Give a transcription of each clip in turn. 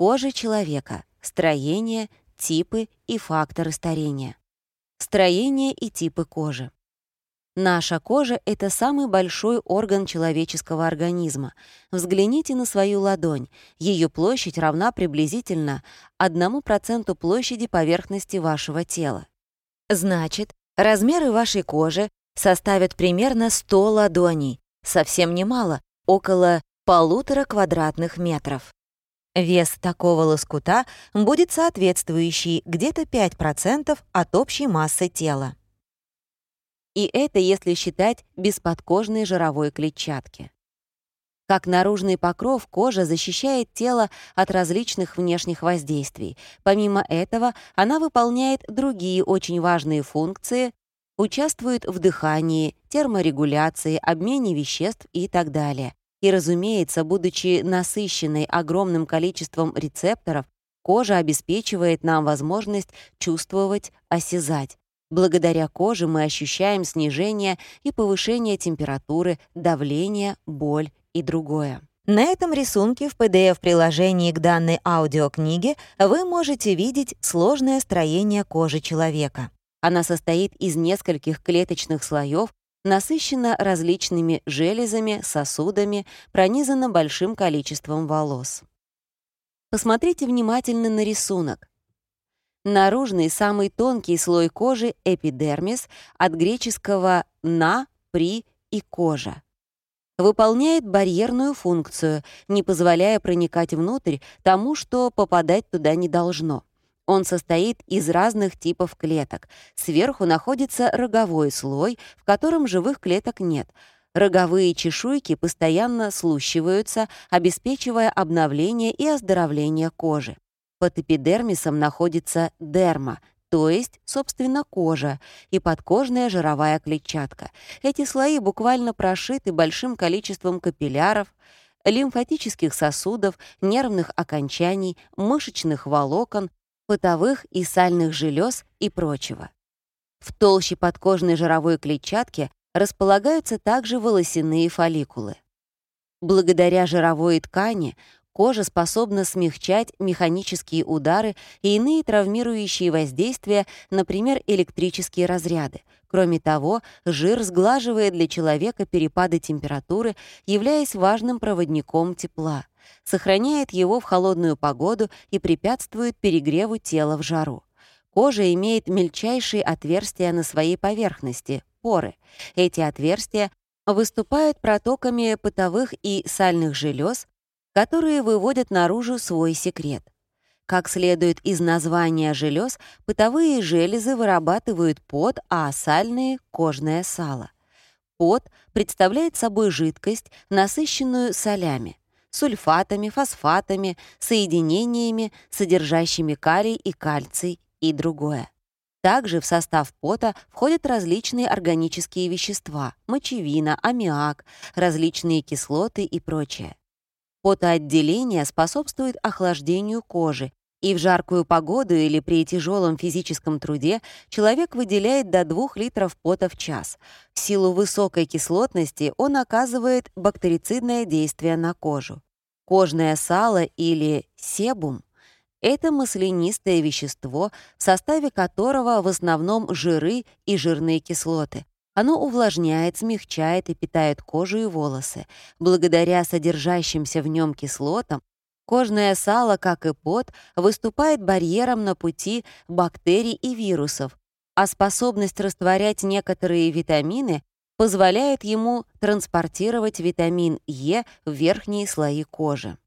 Кожа человека. Строение, типы и факторы старения. Строение и типы кожи. Наша кожа — это самый большой орган человеческого организма. Взгляните на свою ладонь. Ее площадь равна приблизительно 1% площади поверхности вашего тела. Значит, размеры вашей кожи составят примерно 100 ладоней. Совсем немало, около полутора квадратных метров. Вес такого лоскута будет соответствующий где-то 5% от общей массы тела. И это если считать бесподкожной жировой клетчатки. Как наружный покров, кожа защищает тело от различных внешних воздействий. Помимо этого, она выполняет другие очень важные функции, участвует в дыхании, терморегуляции, обмене веществ и так далее. И, разумеется, будучи насыщенной огромным количеством рецепторов, кожа обеспечивает нам возможность чувствовать, осязать. Благодаря коже мы ощущаем снижение и повышение температуры, давления, боль и другое. На этом рисунке в PDF-приложении к данной аудиокниге вы можете видеть сложное строение кожи человека. Она состоит из нескольких клеточных слоев, насыщена различными железами, сосудами, пронизана большим количеством волос. Посмотрите внимательно на рисунок. Наружный, самый тонкий слой кожи — эпидермис, от греческого «на», «при» и «кожа». Выполняет барьерную функцию, не позволяя проникать внутрь тому, что попадать туда не должно. Он состоит из разных типов клеток. Сверху находится роговой слой, в котором живых клеток нет. Роговые чешуйки постоянно слущиваются, обеспечивая обновление и оздоровление кожи. Под эпидермисом находится дерма, то есть, собственно, кожа и подкожная жировая клетчатка. Эти слои буквально прошиты большим количеством капилляров, лимфатических сосудов, нервных окончаний, мышечных волокон, потовых и сальных желез и прочего. В толще подкожной жировой клетчатки располагаются также волосяные фолликулы. Благодаря жировой ткани кожа способна смягчать механические удары и иные травмирующие воздействия, например, электрические разряды. Кроме того, жир сглаживает для человека перепады температуры, являясь важным проводником тепла сохраняет его в холодную погоду и препятствует перегреву тела в жару. Кожа имеет мельчайшие отверстия на своей поверхности — поры. Эти отверстия выступают протоками потовых и сальных желез, которые выводят наружу свой секрет. Как следует из названия желез, потовые железы вырабатывают пот, а сальные — кожное сало. Пот представляет собой жидкость, насыщенную солями сульфатами, фосфатами, соединениями, содержащими калий и кальций и другое. Также в состав пота входят различные органические вещества — мочевина, аммиак, различные кислоты и прочее. Потоотделение способствует охлаждению кожи, и в жаркую погоду или при тяжелом физическом труде человек выделяет до 2 литров пота в час. В силу высокой кислотности он оказывает бактерицидное действие на кожу. Кожное сало или себум — это маслянистое вещество, в составе которого в основном жиры и жирные кислоты. Оно увлажняет, смягчает и питает кожу и волосы. Благодаря содержащимся в нем кислотам Кожное сало, как и пот, выступает барьером на пути бактерий и вирусов, а способность растворять некоторые витамины позволяет ему транспортировать витамин Е в верхние слои кожи.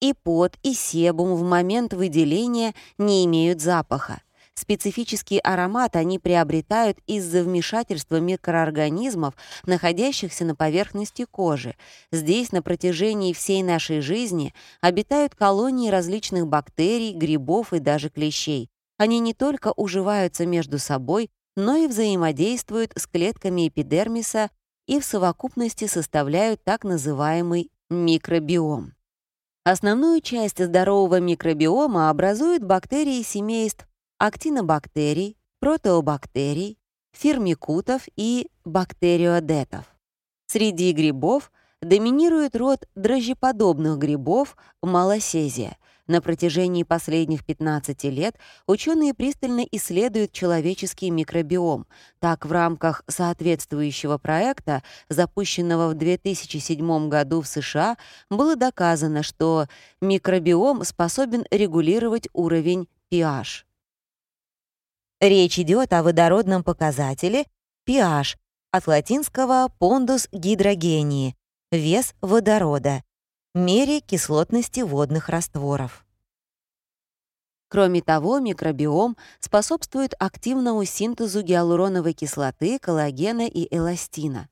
И пот, и себум в момент выделения не имеют запаха. Специфический аромат они приобретают из-за вмешательства микроорганизмов, находящихся на поверхности кожи. Здесь на протяжении всей нашей жизни обитают колонии различных бактерий, грибов и даже клещей. Они не только уживаются между собой, но и взаимодействуют с клетками эпидермиса и в совокупности составляют так называемый микробиом. Основную часть здорового микробиома образуют бактерии семейств актинобактерий, протеобактерий, фирмикутов и бактериодетов. Среди грибов доминирует род дрожжеподобных грибов малосезия. На протяжении последних 15 лет ученые пристально исследуют человеческий микробиом. Так, в рамках соответствующего проекта, запущенного в 2007 году в США, было доказано, что микробиом способен регулировать уровень pH. Речь идет о водородном показателе pH, от латинского pondus гидрогении — вес водорода, мере кислотности водных растворов. Кроме того, микробиом способствует активному синтезу гиалуроновой кислоты, коллагена и эластина.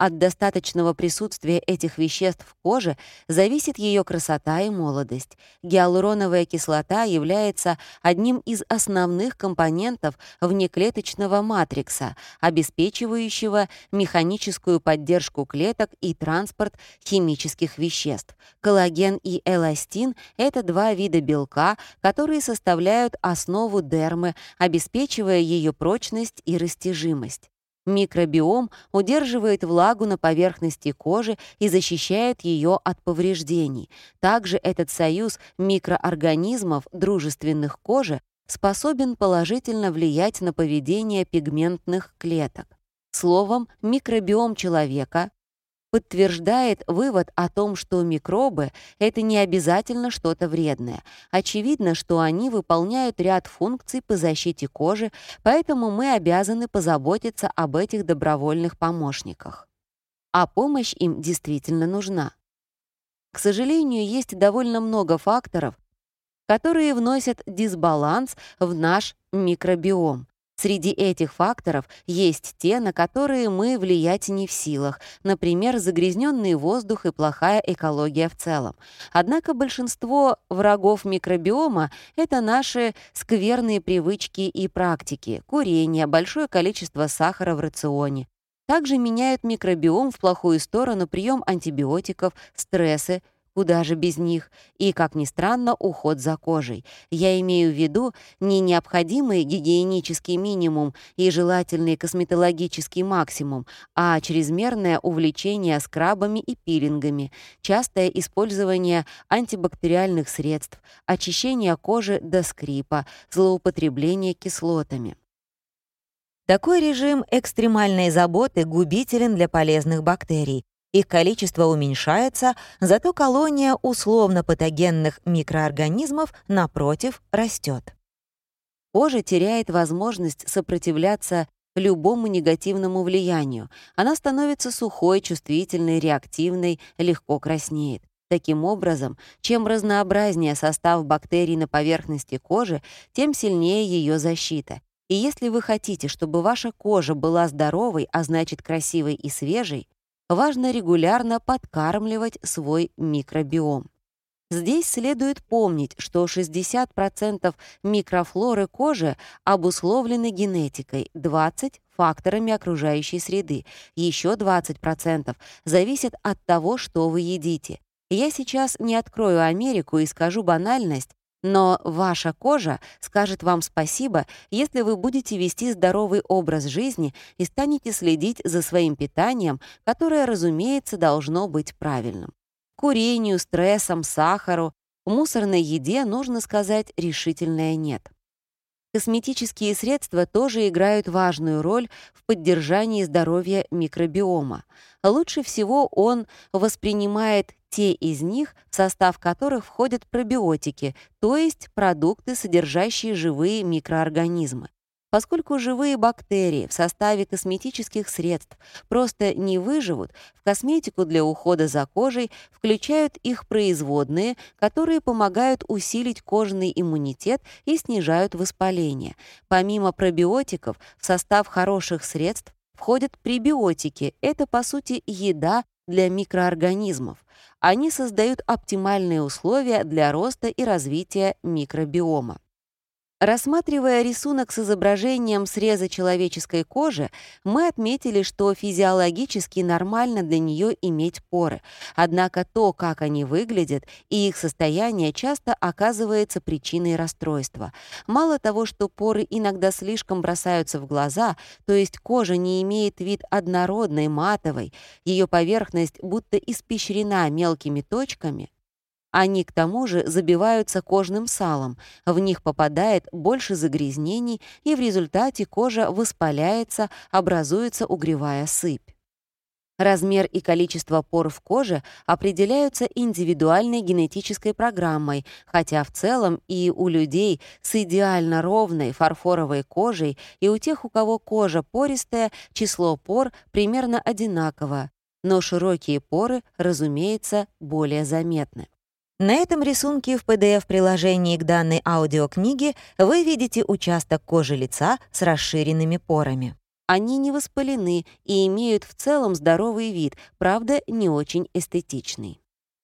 От достаточного присутствия этих веществ в коже зависит ее красота и молодость. Гиалуроновая кислота является одним из основных компонентов внеклеточного матрикса, обеспечивающего механическую поддержку клеток и транспорт химических веществ. Коллаген и эластин — это два вида белка, которые составляют основу дермы, обеспечивая ее прочность и растяжимость. Микробиом удерживает влагу на поверхности кожи и защищает ее от повреждений. Также этот союз микроорганизмов, дружественных коже, способен положительно влиять на поведение пигментных клеток. Словом, микробиом человека подтверждает вывод о том, что микробы — это не обязательно что-то вредное. Очевидно, что они выполняют ряд функций по защите кожи, поэтому мы обязаны позаботиться об этих добровольных помощниках. А помощь им действительно нужна. К сожалению, есть довольно много факторов, которые вносят дисбаланс в наш микробиом. Среди этих факторов есть те, на которые мы влиять не в силах, например, загрязненный воздух и плохая экология в целом. Однако большинство врагов микробиома — это наши скверные привычки и практики, курение, большое количество сахара в рационе. Также меняют микробиом в плохую сторону прием антибиотиков, стрессы, Куда же без них? И, как ни странно, уход за кожей. Я имею в виду не необходимый гигиенический минимум и желательный косметологический максимум, а чрезмерное увлечение скрабами и пилингами, частое использование антибактериальных средств, очищение кожи до скрипа, злоупотребление кислотами. Такой режим экстремальной заботы губителен для полезных бактерий, их количество уменьшается, зато колония условно-патогенных микроорганизмов, напротив, растет. Кожа теряет возможность сопротивляться любому негативному влиянию. Она становится сухой, чувствительной, реактивной, легко краснеет. Таким образом, чем разнообразнее состав бактерий на поверхности кожи, тем сильнее ее защита. И если вы хотите, чтобы ваша кожа была здоровой, а значит красивой и свежей, важно регулярно подкармливать свой микробиом. Здесь следует помнить, что 60% микрофлоры кожи обусловлены генетикой, 20% — факторами окружающей среды, еще 20% зависят от того, что вы едите. Я сейчас не открою Америку и скажу банальность, но ваша кожа скажет вам спасибо, если вы будете вести здоровый образ жизни и станете следить за своим питанием, которое, разумеется, должно быть правильным. Курению, стрессам, сахару, мусорной еде нужно сказать решительное «нет». Косметические средства тоже играют важную роль в поддержании здоровья микробиома. Лучше всего он воспринимает те из них, в состав которых входят пробиотики, то есть продукты, содержащие живые микроорганизмы. Поскольку живые бактерии в составе косметических средств просто не выживут, в косметику для ухода за кожей включают их производные, которые помогают усилить кожный иммунитет и снижают воспаление. Помимо пробиотиков, в состав хороших средств входят пребиотики. Это, по сути, еда для микроорганизмов. Они создают оптимальные условия для роста и развития микробиома. Рассматривая рисунок с изображением среза человеческой кожи, мы отметили, что физиологически нормально для нее иметь поры. Однако то, как они выглядят, и их состояние часто оказывается причиной расстройства. Мало того, что поры иногда слишком бросаются в глаза, то есть кожа не имеет вид однородной, матовой, ее поверхность будто испещрена мелкими точками, Они к тому же забиваются кожным салом, в них попадает больше загрязнений, и в результате кожа воспаляется, образуется угревая сыпь. Размер и количество пор в коже определяются индивидуальной генетической программой, хотя в целом и у людей с идеально ровной фарфоровой кожей, и у тех, у кого кожа пористая, число пор примерно одинаково, но широкие поры, разумеется, более заметны. На этом рисунке в PDF-приложении к данной аудиокниге вы видите участок кожи лица с расширенными порами. Они не воспалены и имеют в целом здоровый вид, правда, не очень эстетичный.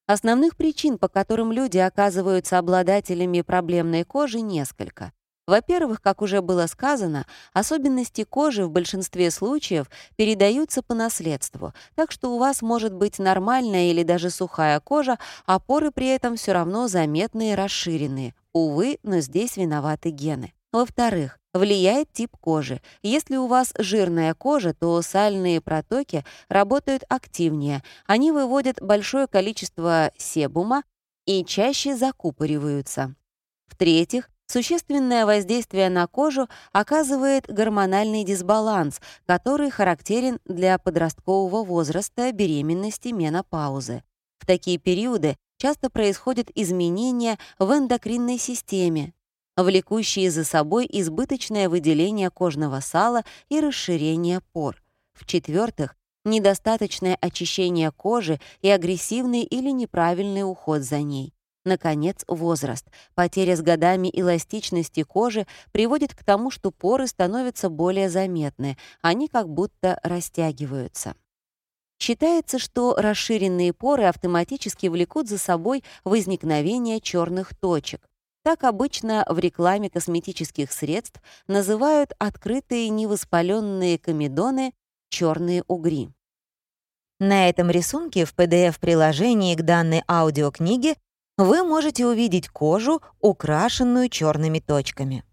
Основных причин, по которым люди оказываются обладателями проблемной кожи, несколько. Во-первых, как уже было сказано, особенности кожи в большинстве случаев передаются по наследству, так что у вас может быть нормальная или даже сухая кожа, а поры при этом все равно заметные и расширенные. Увы, но здесь виноваты гены. Во-вторых, влияет тип кожи. Если у вас жирная кожа, то сальные протоки работают активнее. Они выводят большое количество себума и чаще закупориваются. В-третьих, Существенное воздействие на кожу оказывает гормональный дисбаланс, который характерен для подросткового возраста, беременности, менопаузы. В такие периоды часто происходят изменения в эндокринной системе, влекущие за собой избыточное выделение кожного сала и расширение пор. В-четвертых, недостаточное очищение кожи и агрессивный или неправильный уход за ней. Наконец, возраст. Потеря с годами эластичности кожи приводит к тому, что поры становятся более заметны, они как будто растягиваются. Считается, что расширенные поры автоматически влекут за собой возникновение черных точек. Так обычно в рекламе косметических средств называют открытые невоспаленные комедоны черные угри. На этом рисунке в PDF-приложении к данной аудиокниге вы можете увидеть кожу, украшенную черными точками.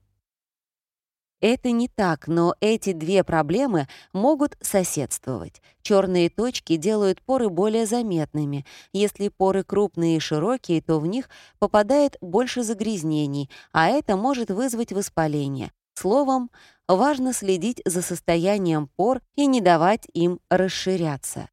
Это не так, но эти две проблемы могут соседствовать. Черные точки делают поры более заметными. Если поры крупные и широкие, то в них попадает больше загрязнений, а это может вызвать воспаление. Словом, важно следить за состоянием пор и не давать им расширяться.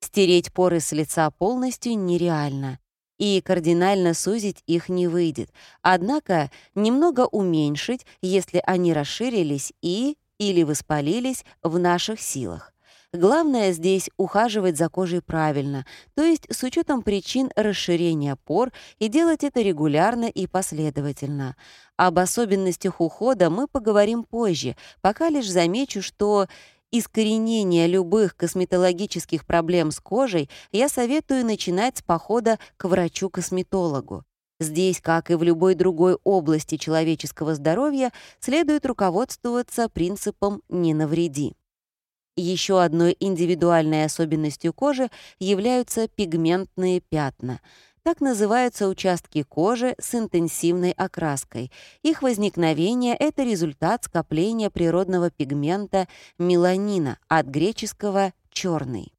Стереть поры с лица полностью нереально и кардинально сузить их не выйдет. Однако немного уменьшить, если они расширились и или воспалились в наших силах. Главное здесь ухаживать за кожей правильно, то есть с учетом причин расширения пор и делать это регулярно и последовательно. Об особенностях ухода мы поговорим позже, пока лишь замечу, что искоренения любых косметологических проблем с кожей я советую начинать с похода к врачу-косметологу. Здесь, как и в любой другой области человеческого здоровья, следует руководствоваться принципом «не навреди». Еще одной индивидуальной особенностью кожи являются пигментные пятна — так называются участки кожи с интенсивной окраской. Их возникновение — это результат скопления природного пигмента меланина, от греческого «черный».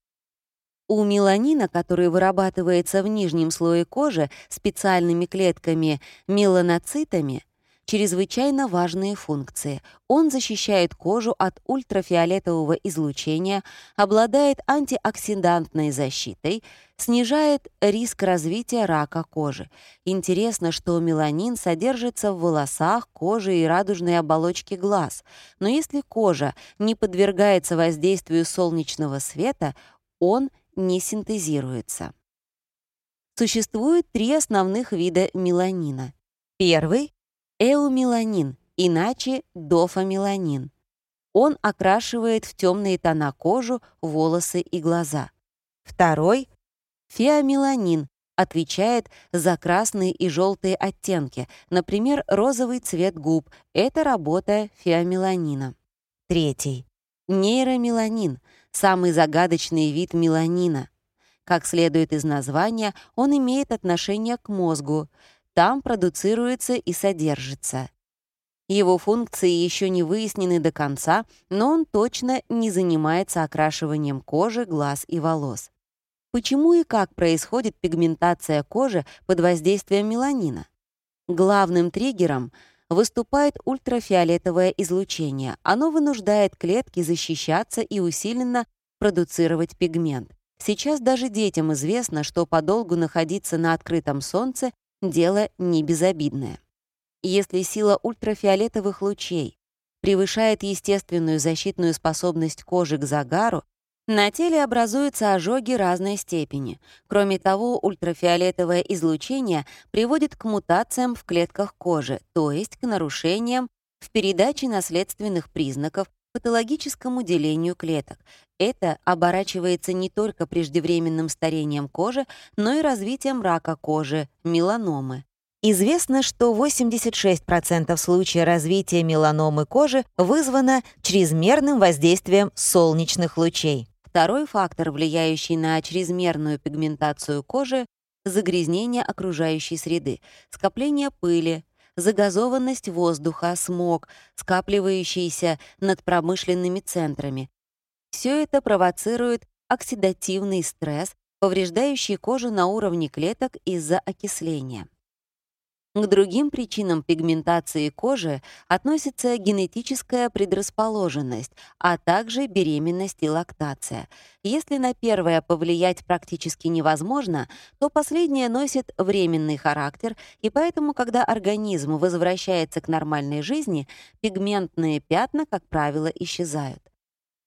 У меланина, который вырабатывается в нижнем слое кожи специальными клетками меланоцитами, чрезвычайно важные функции. Он защищает кожу от ультрафиолетового излучения, обладает антиоксидантной защитой, снижает риск развития рака кожи. Интересно, что меланин содержится в волосах, коже и радужной оболочке глаз. Но если кожа не подвергается воздействию солнечного света, он не синтезируется. Существует три основных вида меланина. Первый эумеланин, иначе дофамеланин. Он окрашивает в темные тона кожу, волосы и глаза. Второй — феомеланин, отвечает за красные и желтые оттенки, например, розовый цвет губ. Это работа феомеланина. Третий — нейромеланин, самый загадочный вид меланина. Как следует из названия, он имеет отношение к мозгу там продуцируется и содержится. Его функции еще не выяснены до конца, но он точно не занимается окрашиванием кожи, глаз и волос. Почему и как происходит пигментация кожи под воздействием меланина? Главным триггером выступает ультрафиолетовое излучение. Оно вынуждает клетки защищаться и усиленно продуцировать пигмент. Сейчас даже детям известно, что подолгу находиться на открытом солнце — дело не безобидное. Если сила ультрафиолетовых лучей превышает естественную защитную способность кожи к загару, на теле образуются ожоги разной степени. Кроме того, ультрафиолетовое излучение приводит к мутациям в клетках кожи, то есть к нарушениям в передаче наследственных признаков, патологическому делению клеток. Это оборачивается не только преждевременным старением кожи, но и развитием рака кожи, меланомы. Известно, что 86% случаев развития меланомы кожи вызвано чрезмерным воздействием солнечных лучей. Второй фактор, влияющий на чрезмерную пигментацию кожи — загрязнение окружающей среды, скопление пыли, загазованность воздуха, смог, скапливающийся над промышленными центрами. Все это провоцирует оксидативный стресс, повреждающий кожу на уровне клеток из-за окисления. К другим причинам пигментации кожи относится генетическая предрасположенность, а также беременность и лактация. Если на первое повлиять практически невозможно, то последнее носит временный характер, и поэтому, когда организм возвращается к нормальной жизни, пигментные пятна, как правило, исчезают.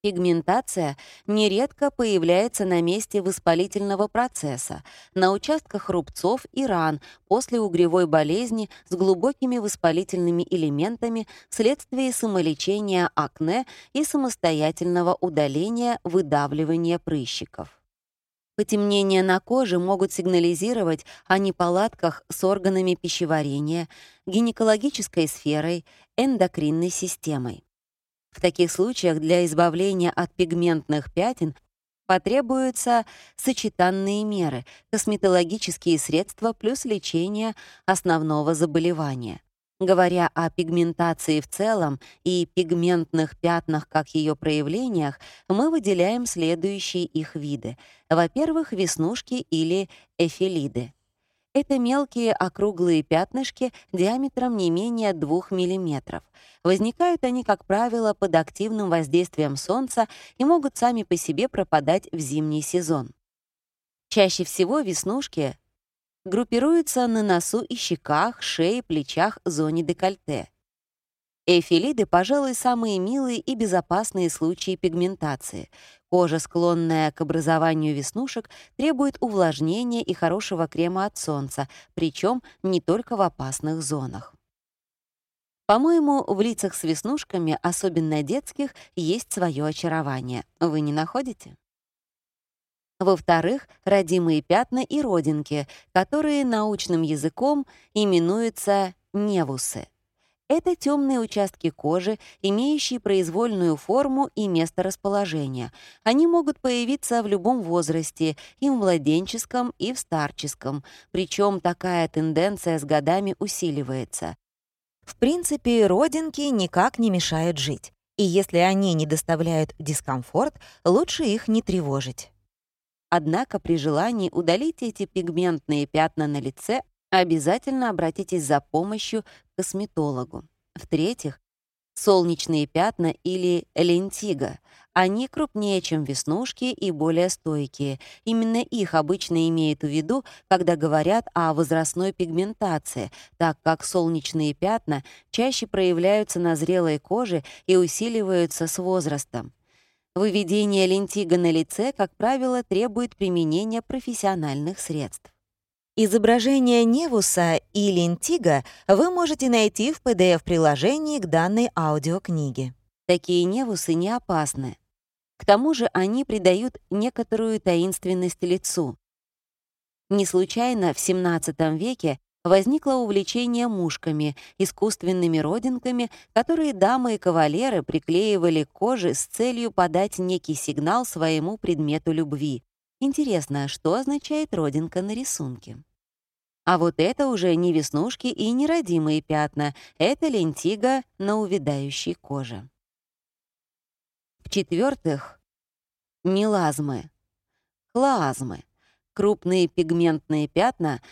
Пигментация нередко появляется на месте воспалительного процесса, на участках рубцов и ран после угревой болезни с глубокими воспалительными элементами вследствие самолечения акне и самостоятельного удаления выдавливания прыщиков. Потемнения на коже могут сигнализировать о неполадках с органами пищеварения, гинекологической сферой, эндокринной системой. В таких случаях для избавления от пигментных пятен потребуются сочетанные меры, косметологические средства плюс лечение основного заболевания. Говоря о пигментации в целом и пигментных пятнах как ее проявлениях, мы выделяем следующие их виды. Во-первых, веснушки или эфилиды. Это мелкие округлые пятнышки диаметром не менее 2 мм. Возникают они, как правило, под активным воздействием солнца и могут сами по себе пропадать в зимний сезон. Чаще всего веснушки группируются на носу и щеках, шее, плечах, зоне декольте. Эфилиды, пожалуй, самые милые и безопасные случаи пигментации. Кожа, склонная к образованию веснушек, требует увлажнения и хорошего крема от солнца, причем не только в опасных зонах. По-моему, в лицах с веснушками, особенно детских, есть свое очарование. Вы не находите? Во-вторых, родимые пятна и родинки, которые научным языком именуются невусы. Это темные участки кожи, имеющие произвольную форму и место расположения. Они могут появиться в любом возрасте, и в младенческом, и в старческом, причем такая тенденция с годами усиливается. В принципе, родинки никак не мешают жить, и если они не доставляют дискомфорт, лучше их не тревожить. Однако при желании удалить эти пигментные пятна на лице обязательно обратитесь за помощью косметологу. В-третьих, солнечные пятна или лентиго. Они крупнее, чем веснушки и более стойкие. Именно их обычно имеют в виду, когда говорят о возрастной пигментации, так как солнечные пятна чаще проявляются на зрелой коже и усиливаются с возрастом. Выведение лентиго на лице, как правило, требует применения профессиональных средств. Изображение Невуса и Лентига вы можете найти в PDF-приложении к данной аудиокниге. Такие Невусы не опасны. К тому же они придают некоторую таинственность лицу. Не случайно в XVII веке возникло увлечение мушками, искусственными родинками, которые дамы и кавалеры приклеивали к коже с целью подать некий сигнал своему предмету любви. Интересно, что означает родинка на рисунке? А вот это уже не веснушки и не родимые пятна, это лентига на увядающей коже. В-четвертых, мелазмы, клазмы. крупные пигментные пятна,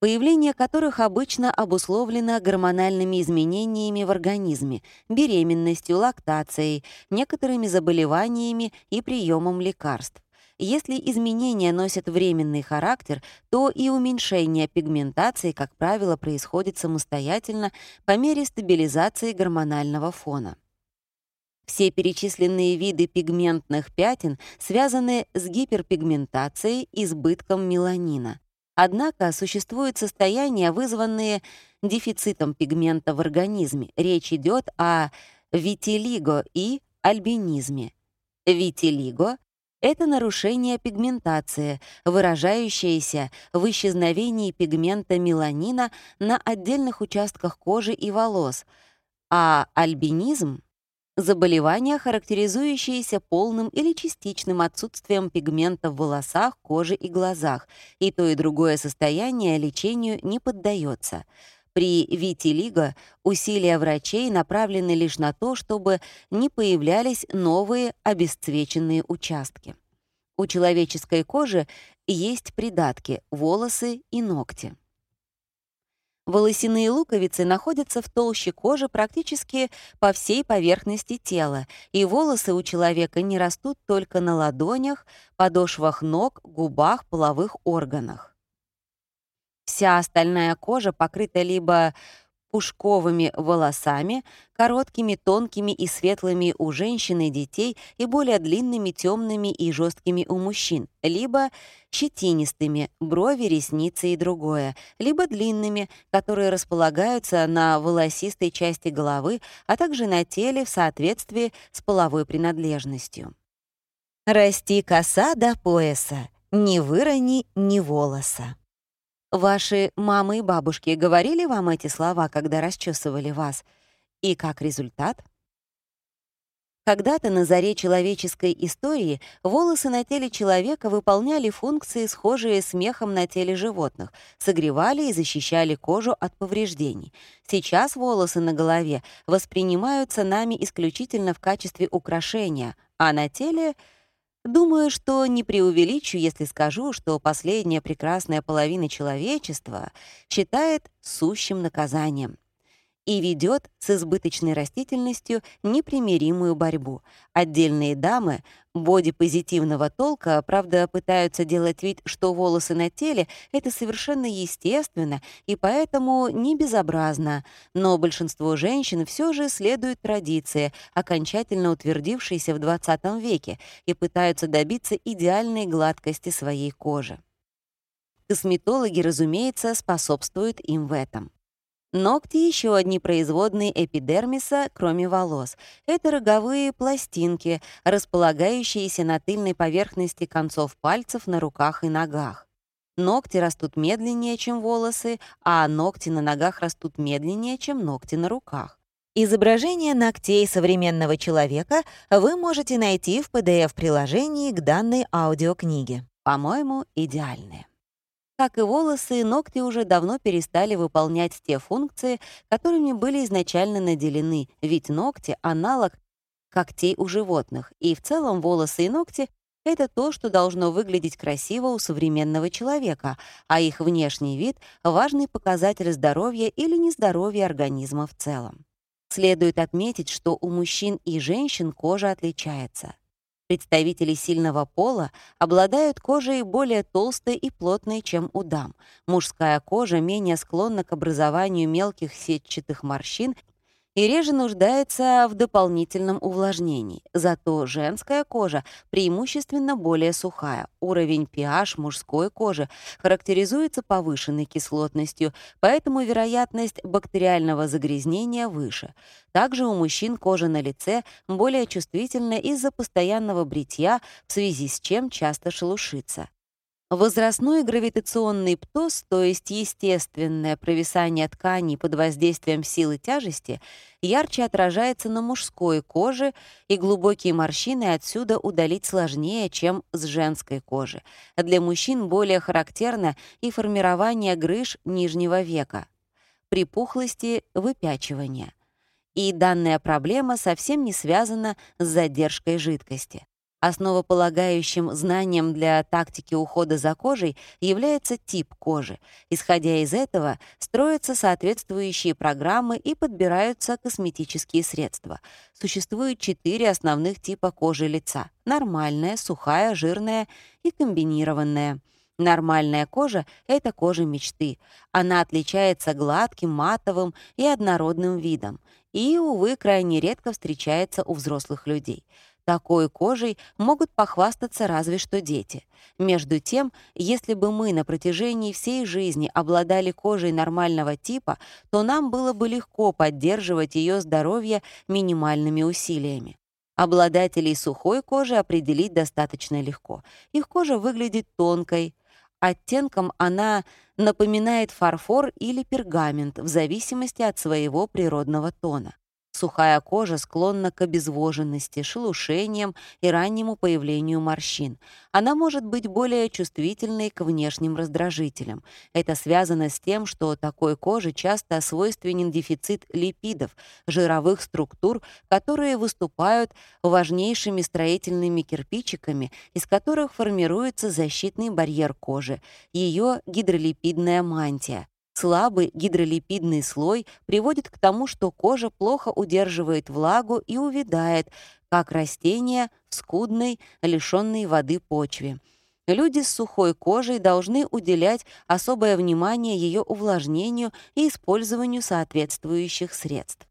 появление которых обычно обусловлено гормональными изменениями в организме, беременностью, лактацией, некоторыми заболеваниями и приемом лекарств. Если изменения носят временный характер, то и уменьшение пигментации, как правило, происходит самостоятельно по мере стабилизации гормонального фона. Все перечисленные виды пигментных пятен связаны с гиперпигментацией, избытком меланина. Однако существуют состояния, вызванные дефицитом пигмента в организме. Речь идет о витилиго и альбинизме. Витилиго это нарушение пигментации, выражающееся в исчезновении пигмента меланина на отдельных участках кожи и волос, а альбинизм — заболевание, характеризующееся полным или частичным отсутствием пигмента в волосах, коже и глазах, и то и другое состояние лечению не поддается — при витилиго усилия врачей направлены лишь на то, чтобы не появлялись новые обесцвеченные участки. У человеческой кожи есть придатки — волосы и ногти. Волосяные луковицы находятся в толще кожи практически по всей поверхности тела, и волосы у человека не растут только на ладонях, подошвах ног, губах, половых органах. Вся остальная кожа покрыта либо пушковыми волосами, короткими, тонкими и светлыми у женщин и детей и более длинными, темными и жесткими у мужчин, либо щетинистыми, брови, ресницы и другое, либо длинными, которые располагаются на волосистой части головы, а также на теле в соответствии с половой принадлежностью. Расти коса до пояса, не вырони ни волоса. Ваши мамы и бабушки говорили вам эти слова, когда расчесывали вас? И как результат? Когда-то на заре человеческой истории волосы на теле человека выполняли функции, схожие с мехом на теле животных, согревали и защищали кожу от повреждений. Сейчас волосы на голове воспринимаются нами исключительно в качестве украшения, а на теле — Думаю, что не преувеличу, если скажу, что последняя прекрасная половина человечества считает сущим наказанием и ведет с избыточной растительностью непримиримую борьбу. Отдельные дамы бодипозитивного толка, правда, пытаются делать вид, что волосы на теле — это совершенно естественно и поэтому не безобразно, но большинство женщин все же следуют традиции, окончательно утвердившейся в XX веке, и пытаются добиться идеальной гладкости своей кожи. Косметологи, разумеется, способствуют им в этом. Ногти — еще одни производные эпидермиса, кроме волос. Это роговые пластинки, располагающиеся на тыльной поверхности концов пальцев на руках и ногах. Ногти растут медленнее, чем волосы, а ногти на ногах растут медленнее, чем ногти на руках. Изображение ногтей современного человека вы можете найти в PDF-приложении к данной аудиокниге. По-моему, идеальные. Как и волосы, ногти уже давно перестали выполнять те функции, которыми были изначально наделены, ведь ногти — аналог когтей у животных, и в целом волосы и ногти — это то, что должно выглядеть красиво у современного человека, а их внешний вид — важный показатель здоровья или нездоровья организма в целом. Следует отметить, что у мужчин и женщин кожа отличается. Представители сильного пола обладают кожей более толстой и плотной, чем у дам. Мужская кожа менее склонна к образованию мелких сетчатых морщин и реже нуждается в дополнительном увлажнении. Зато женская кожа преимущественно более сухая. Уровень pH мужской кожи характеризуется повышенной кислотностью, поэтому вероятность бактериального загрязнения выше. Также у мужчин кожа на лице более чувствительна из-за постоянного бритья, в связи с чем часто шелушится. Возрастной гравитационный птоз, то есть естественное провисание тканей под воздействием силы тяжести, ярче отражается на мужской коже, и глубокие морщины отсюда удалить сложнее, чем с женской кожи. Для мужчин более характерно и формирование грыж нижнего века, припухлости, выпячивания. И данная проблема совсем не связана с задержкой жидкости. Основополагающим знанием для тактики ухода за кожей является тип кожи. Исходя из этого, строятся соответствующие программы и подбираются косметические средства. Существует четыре основных типа кожи лица — нормальная, сухая, жирная и комбинированная. Нормальная кожа — это кожа мечты. Она отличается гладким, матовым и однородным видом. И, увы, крайне редко встречается у взрослых людей — такой кожей могут похвастаться разве что дети. Между тем, если бы мы на протяжении всей жизни обладали кожей нормального типа, то нам было бы легко поддерживать ее здоровье минимальными усилиями. Обладателей сухой кожи определить достаточно легко. Их кожа выглядит тонкой, оттенком она напоминает фарфор или пергамент в зависимости от своего природного тона. Сухая кожа склонна к обезвоженности, шелушениям и раннему появлению морщин. Она может быть более чувствительной к внешним раздражителям. Это связано с тем, что такой коже часто свойственен дефицит липидов, жировых структур, которые выступают важнейшими строительными кирпичиками, из которых формируется защитный барьер кожи, ее гидролипидная мантия. Слабый гидролипидный слой приводит к тому, что кожа плохо удерживает влагу и увядает, как растение в скудной, лишенной воды почве. Люди с сухой кожей должны уделять особое внимание ее увлажнению и использованию соответствующих средств.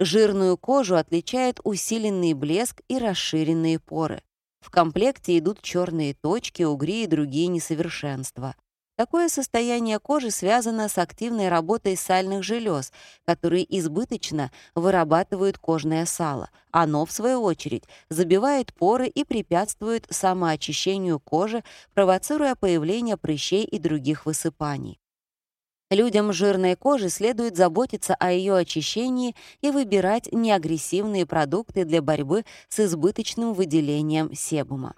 Жирную кожу отличает усиленный блеск и расширенные поры. В комплекте идут черные точки, угри и другие несовершенства. Такое состояние кожи связано с активной работой сальных желез, которые избыточно вырабатывают кожное сало. Оно, в свою очередь, забивает поры и препятствует самоочищению кожи, провоцируя появление прыщей и других высыпаний. Людям жирной кожи следует заботиться о ее очищении и выбирать неагрессивные продукты для борьбы с избыточным выделением себума.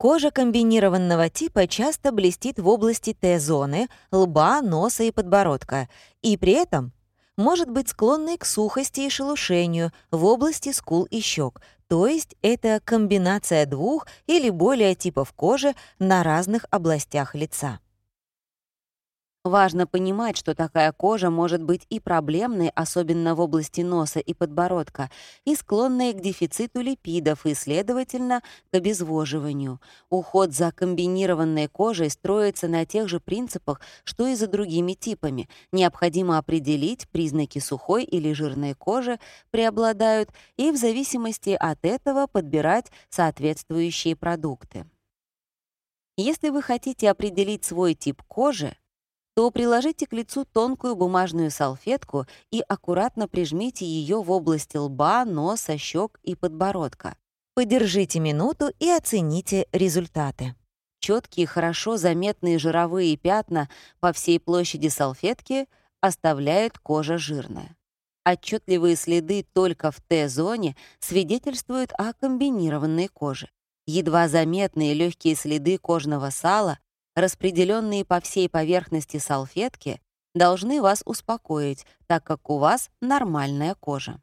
Кожа комбинированного типа часто блестит в области Т-зоны, лба, носа и подбородка, и при этом может быть склонной к сухости и шелушению в области скул и щек, то есть это комбинация двух или более типов кожи на разных областях лица. Важно понимать, что такая кожа может быть и проблемной, особенно в области носа и подбородка, и склонной к дефициту липидов и, следовательно, к обезвоживанию. Уход за комбинированной кожей строится на тех же принципах, что и за другими типами. Необходимо определить, признаки сухой или жирной кожи преобладают, и в зависимости от этого подбирать соответствующие продукты. Если вы хотите определить свой тип кожи, то приложите к лицу тонкую бумажную салфетку и аккуратно прижмите ее в области лба, носа, щек и подбородка. Подержите минуту и оцените результаты. Четкие, хорошо заметные жировые пятна по всей площади салфетки оставляет кожа жирная. Отчетливые следы только в Т-зоне свидетельствуют о комбинированной коже. Едва заметные легкие следы кожного сала распределенные по всей поверхности салфетки, должны вас успокоить, так как у вас нормальная кожа.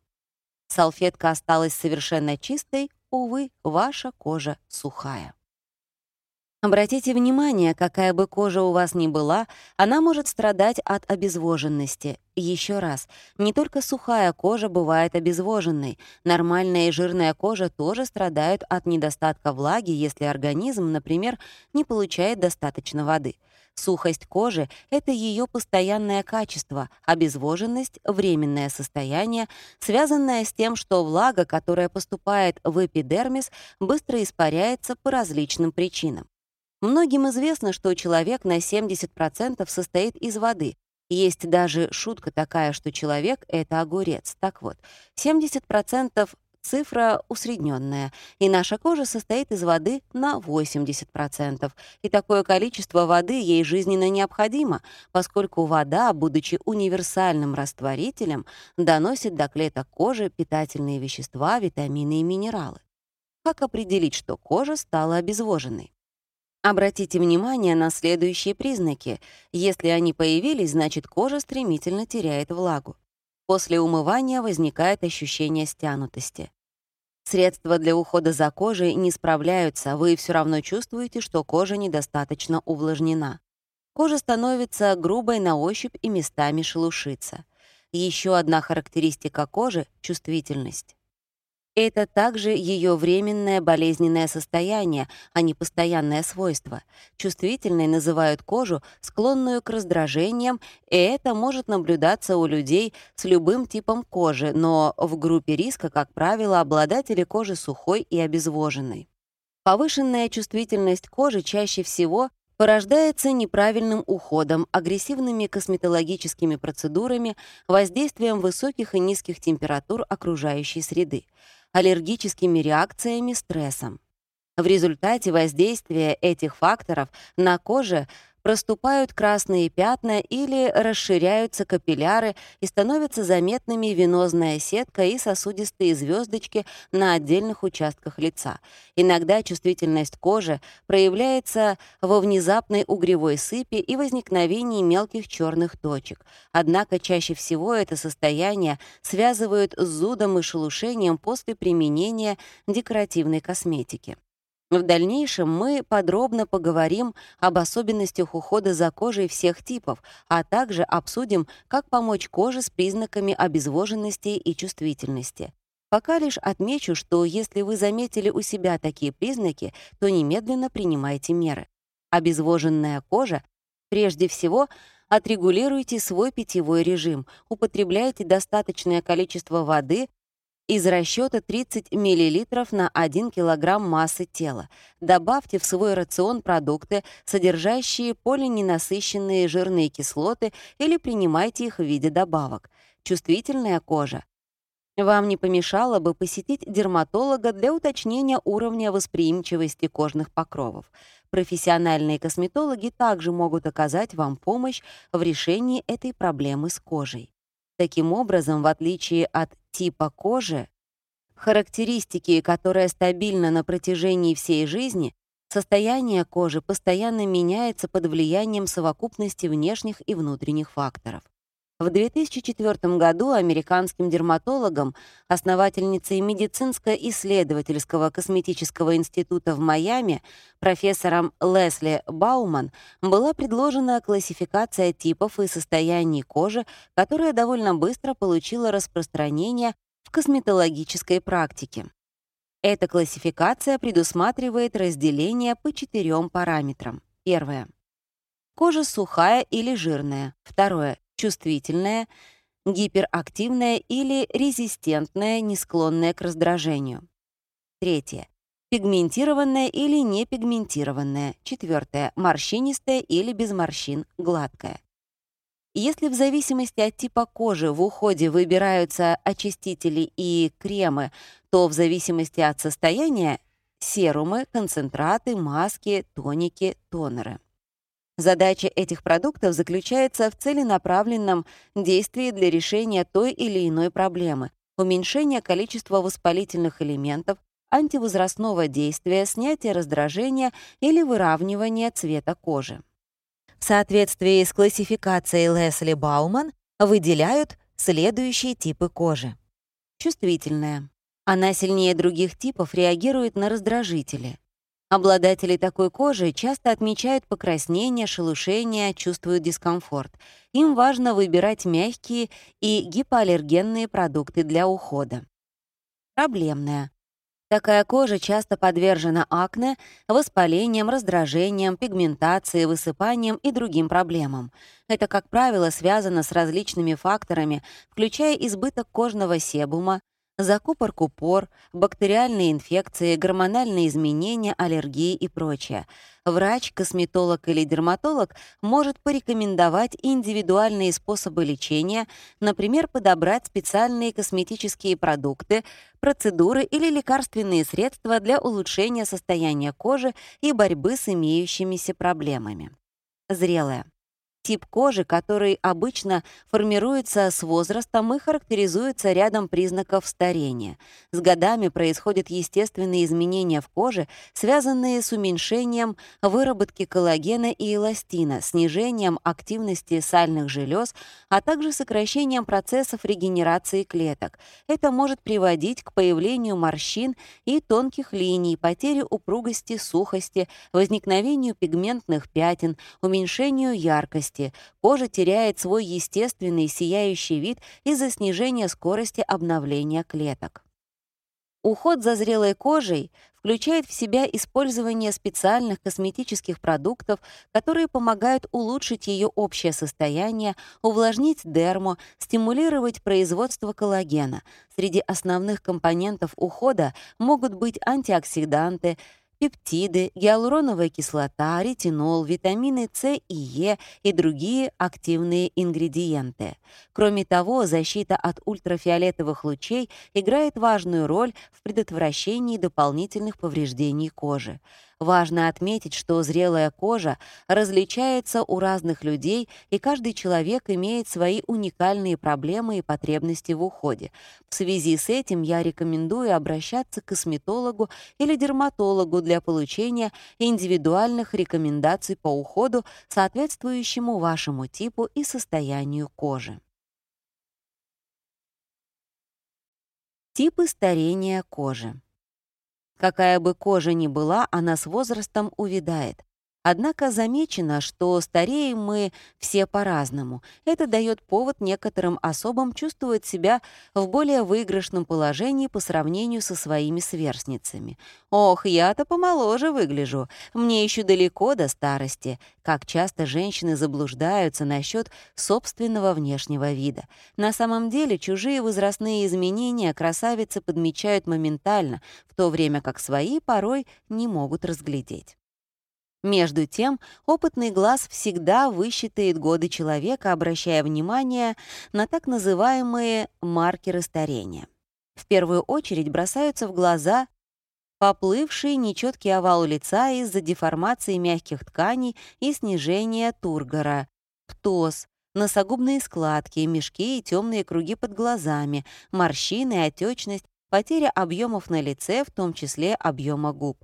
Салфетка осталась совершенно чистой, увы, ваша кожа сухая. Обратите внимание, какая бы кожа у вас ни была, она может страдать от обезвоженности. Еще раз, не только сухая кожа бывает обезвоженной. Нормальная и жирная кожа тоже страдают от недостатка влаги, если организм, например, не получает достаточно воды. Сухость кожи — это ее постоянное качество, обезвоженность — временное состояние, связанное с тем, что влага, которая поступает в эпидермис, быстро испаряется по различным причинам. Многим известно, что человек на 70% состоит из воды. Есть даже шутка такая, что человек — это огурец. Так вот, 70% цифра усредненная, и наша кожа состоит из воды на 80%. И такое количество воды ей жизненно необходимо, поскольку вода, будучи универсальным растворителем, доносит до клеток кожи питательные вещества, витамины и минералы. Как определить, что кожа стала обезвоженной? Обратите внимание на следующие признаки. Если они появились, значит кожа стремительно теряет влагу. После умывания возникает ощущение стянутости. Средства для ухода за кожей не справляются, вы все равно чувствуете, что кожа недостаточно увлажнена. Кожа становится грубой на ощупь и местами шелушится. Еще одна характеристика кожи — чувствительность. Это также ее временное болезненное состояние, а не постоянное свойство. Чувствительной называют кожу, склонную к раздражениям, и это может наблюдаться у людей с любым типом кожи, но в группе риска, как правило, обладатели кожи сухой и обезвоженной. Повышенная чувствительность кожи чаще всего порождается неправильным уходом, агрессивными косметологическими процедурами, воздействием высоких и низких температур окружающей среды аллергическими реакциями, стрессом. В результате воздействия этих факторов на коже проступают красные пятна или расширяются капилляры и становятся заметными венозная сетка и сосудистые звездочки на отдельных участках лица. Иногда чувствительность кожи проявляется во внезапной угревой сыпи и возникновении мелких черных точек. Однако чаще всего это состояние связывают с зудом и шелушением после применения декоративной косметики. В дальнейшем мы подробно поговорим об особенностях ухода за кожей всех типов, а также обсудим, как помочь коже с признаками обезвоженности и чувствительности. Пока лишь отмечу, что если вы заметили у себя такие признаки, то немедленно принимайте меры. Обезвоженная кожа прежде всего отрегулируйте свой питьевой режим, употребляйте достаточное количество воды, из расчета 30 мл на 1 кг массы тела. Добавьте в свой рацион продукты, содержащие полиненасыщенные жирные кислоты или принимайте их в виде добавок. Чувствительная кожа. Вам не помешало бы посетить дерматолога для уточнения уровня восприимчивости кожных покровов. Профессиональные косметологи также могут оказать вам помощь в решении этой проблемы с кожей. Таким образом, в отличие от типа кожи, характеристики, которая стабильна на протяжении всей жизни, состояние кожи постоянно меняется под влиянием совокупности внешних и внутренних факторов. В 2004 году американским дерматологам, основательницей медицинско-исследовательского косметического института в Майами, профессором Лесли Бауман, была предложена классификация типов и состояний кожи, которая довольно быстро получила распространение в косметологической практике. Эта классификация предусматривает разделение по четырем параметрам. Первое. Кожа сухая или жирная. Второе чувствительная, гиперактивная или резистентная, не склонная к раздражению. Третье. Пигментированная или непигментированная. Четвертое. Морщинистая или без морщин, гладкая. Если в зависимости от типа кожи в уходе выбираются очистители и кремы, то в зависимости от состояния — серумы, концентраты, маски, тоники, тонеры. Задача этих продуктов заключается в целенаправленном действии для решения той или иной проблемы, уменьшения количества воспалительных элементов, антивозрастного действия, снятия раздражения или выравнивания цвета кожи. В соответствии с классификацией Лесли Бауман выделяют следующие типы кожи. Чувствительная. Она сильнее других типов реагирует на раздражители. Обладатели такой кожи часто отмечают покраснение, шелушение, чувствуют дискомфорт. Им важно выбирать мягкие и гипоаллергенные продукты для ухода. Проблемная. Такая кожа часто подвержена акне, воспалениям, раздражениям, пигментации, высыпаниям и другим проблемам. Это, как правило, связано с различными факторами, включая избыток кожного себума, закупорку пор, бактериальные инфекции, гормональные изменения, аллергии и прочее. Врач, косметолог или дерматолог может порекомендовать индивидуальные способы лечения, например, подобрать специальные косметические продукты, процедуры или лекарственные средства для улучшения состояния кожи и борьбы с имеющимися проблемами. Зрелая. Тип кожи, который обычно формируется с возрастом и характеризуется рядом признаков старения. С годами происходят естественные изменения в коже, связанные с уменьшением выработки коллагена и эластина, снижением активности сальных желез, а также сокращением процессов регенерации клеток. Это может приводить к появлению морщин и тонких линий, потере упругости, сухости, возникновению пигментных пятен, уменьшению яркости, возрасте кожа теряет свой естественный сияющий вид из-за снижения скорости обновления клеток. Уход за зрелой кожей включает в себя использование специальных косметических продуктов, которые помогают улучшить ее общее состояние, увлажнить дерму, стимулировать производство коллагена. Среди основных компонентов ухода могут быть антиоксиданты, пептиды, гиалуроновая кислота, ретинол, витамины С и Е и другие активные ингредиенты. Кроме того, защита от ультрафиолетовых лучей играет важную роль в предотвращении дополнительных повреждений кожи. Важно отметить, что зрелая кожа различается у разных людей, и каждый человек имеет свои уникальные проблемы и потребности в уходе. В связи с этим я рекомендую обращаться к косметологу или дерматологу для получения индивидуальных рекомендаций по уходу, соответствующему вашему типу и состоянию кожи. Типы старения кожи. Какая бы кожа ни была, она с возрастом увядает. Однако замечено, что стареем мы все по-разному. Это дает повод некоторым особам чувствовать себя в более выигрышном положении по сравнению со своими сверстницами. «Ох, я-то помоложе выгляжу, мне еще далеко до старости». Как часто женщины заблуждаются насчет собственного внешнего вида. На самом деле чужие возрастные изменения красавицы подмечают моментально, в то время как свои порой не могут разглядеть. Между тем, опытный глаз всегда высчитает годы человека, обращая внимание на так называемые маркеры старения. В первую очередь бросаются в глаза поплывший нечеткий овал лица из-за деформации мягких тканей и снижения тургора, птоз, носогубные складки, мешки и темные круги под глазами, морщины, отечность, потеря объемов на лице, в том числе объема губ.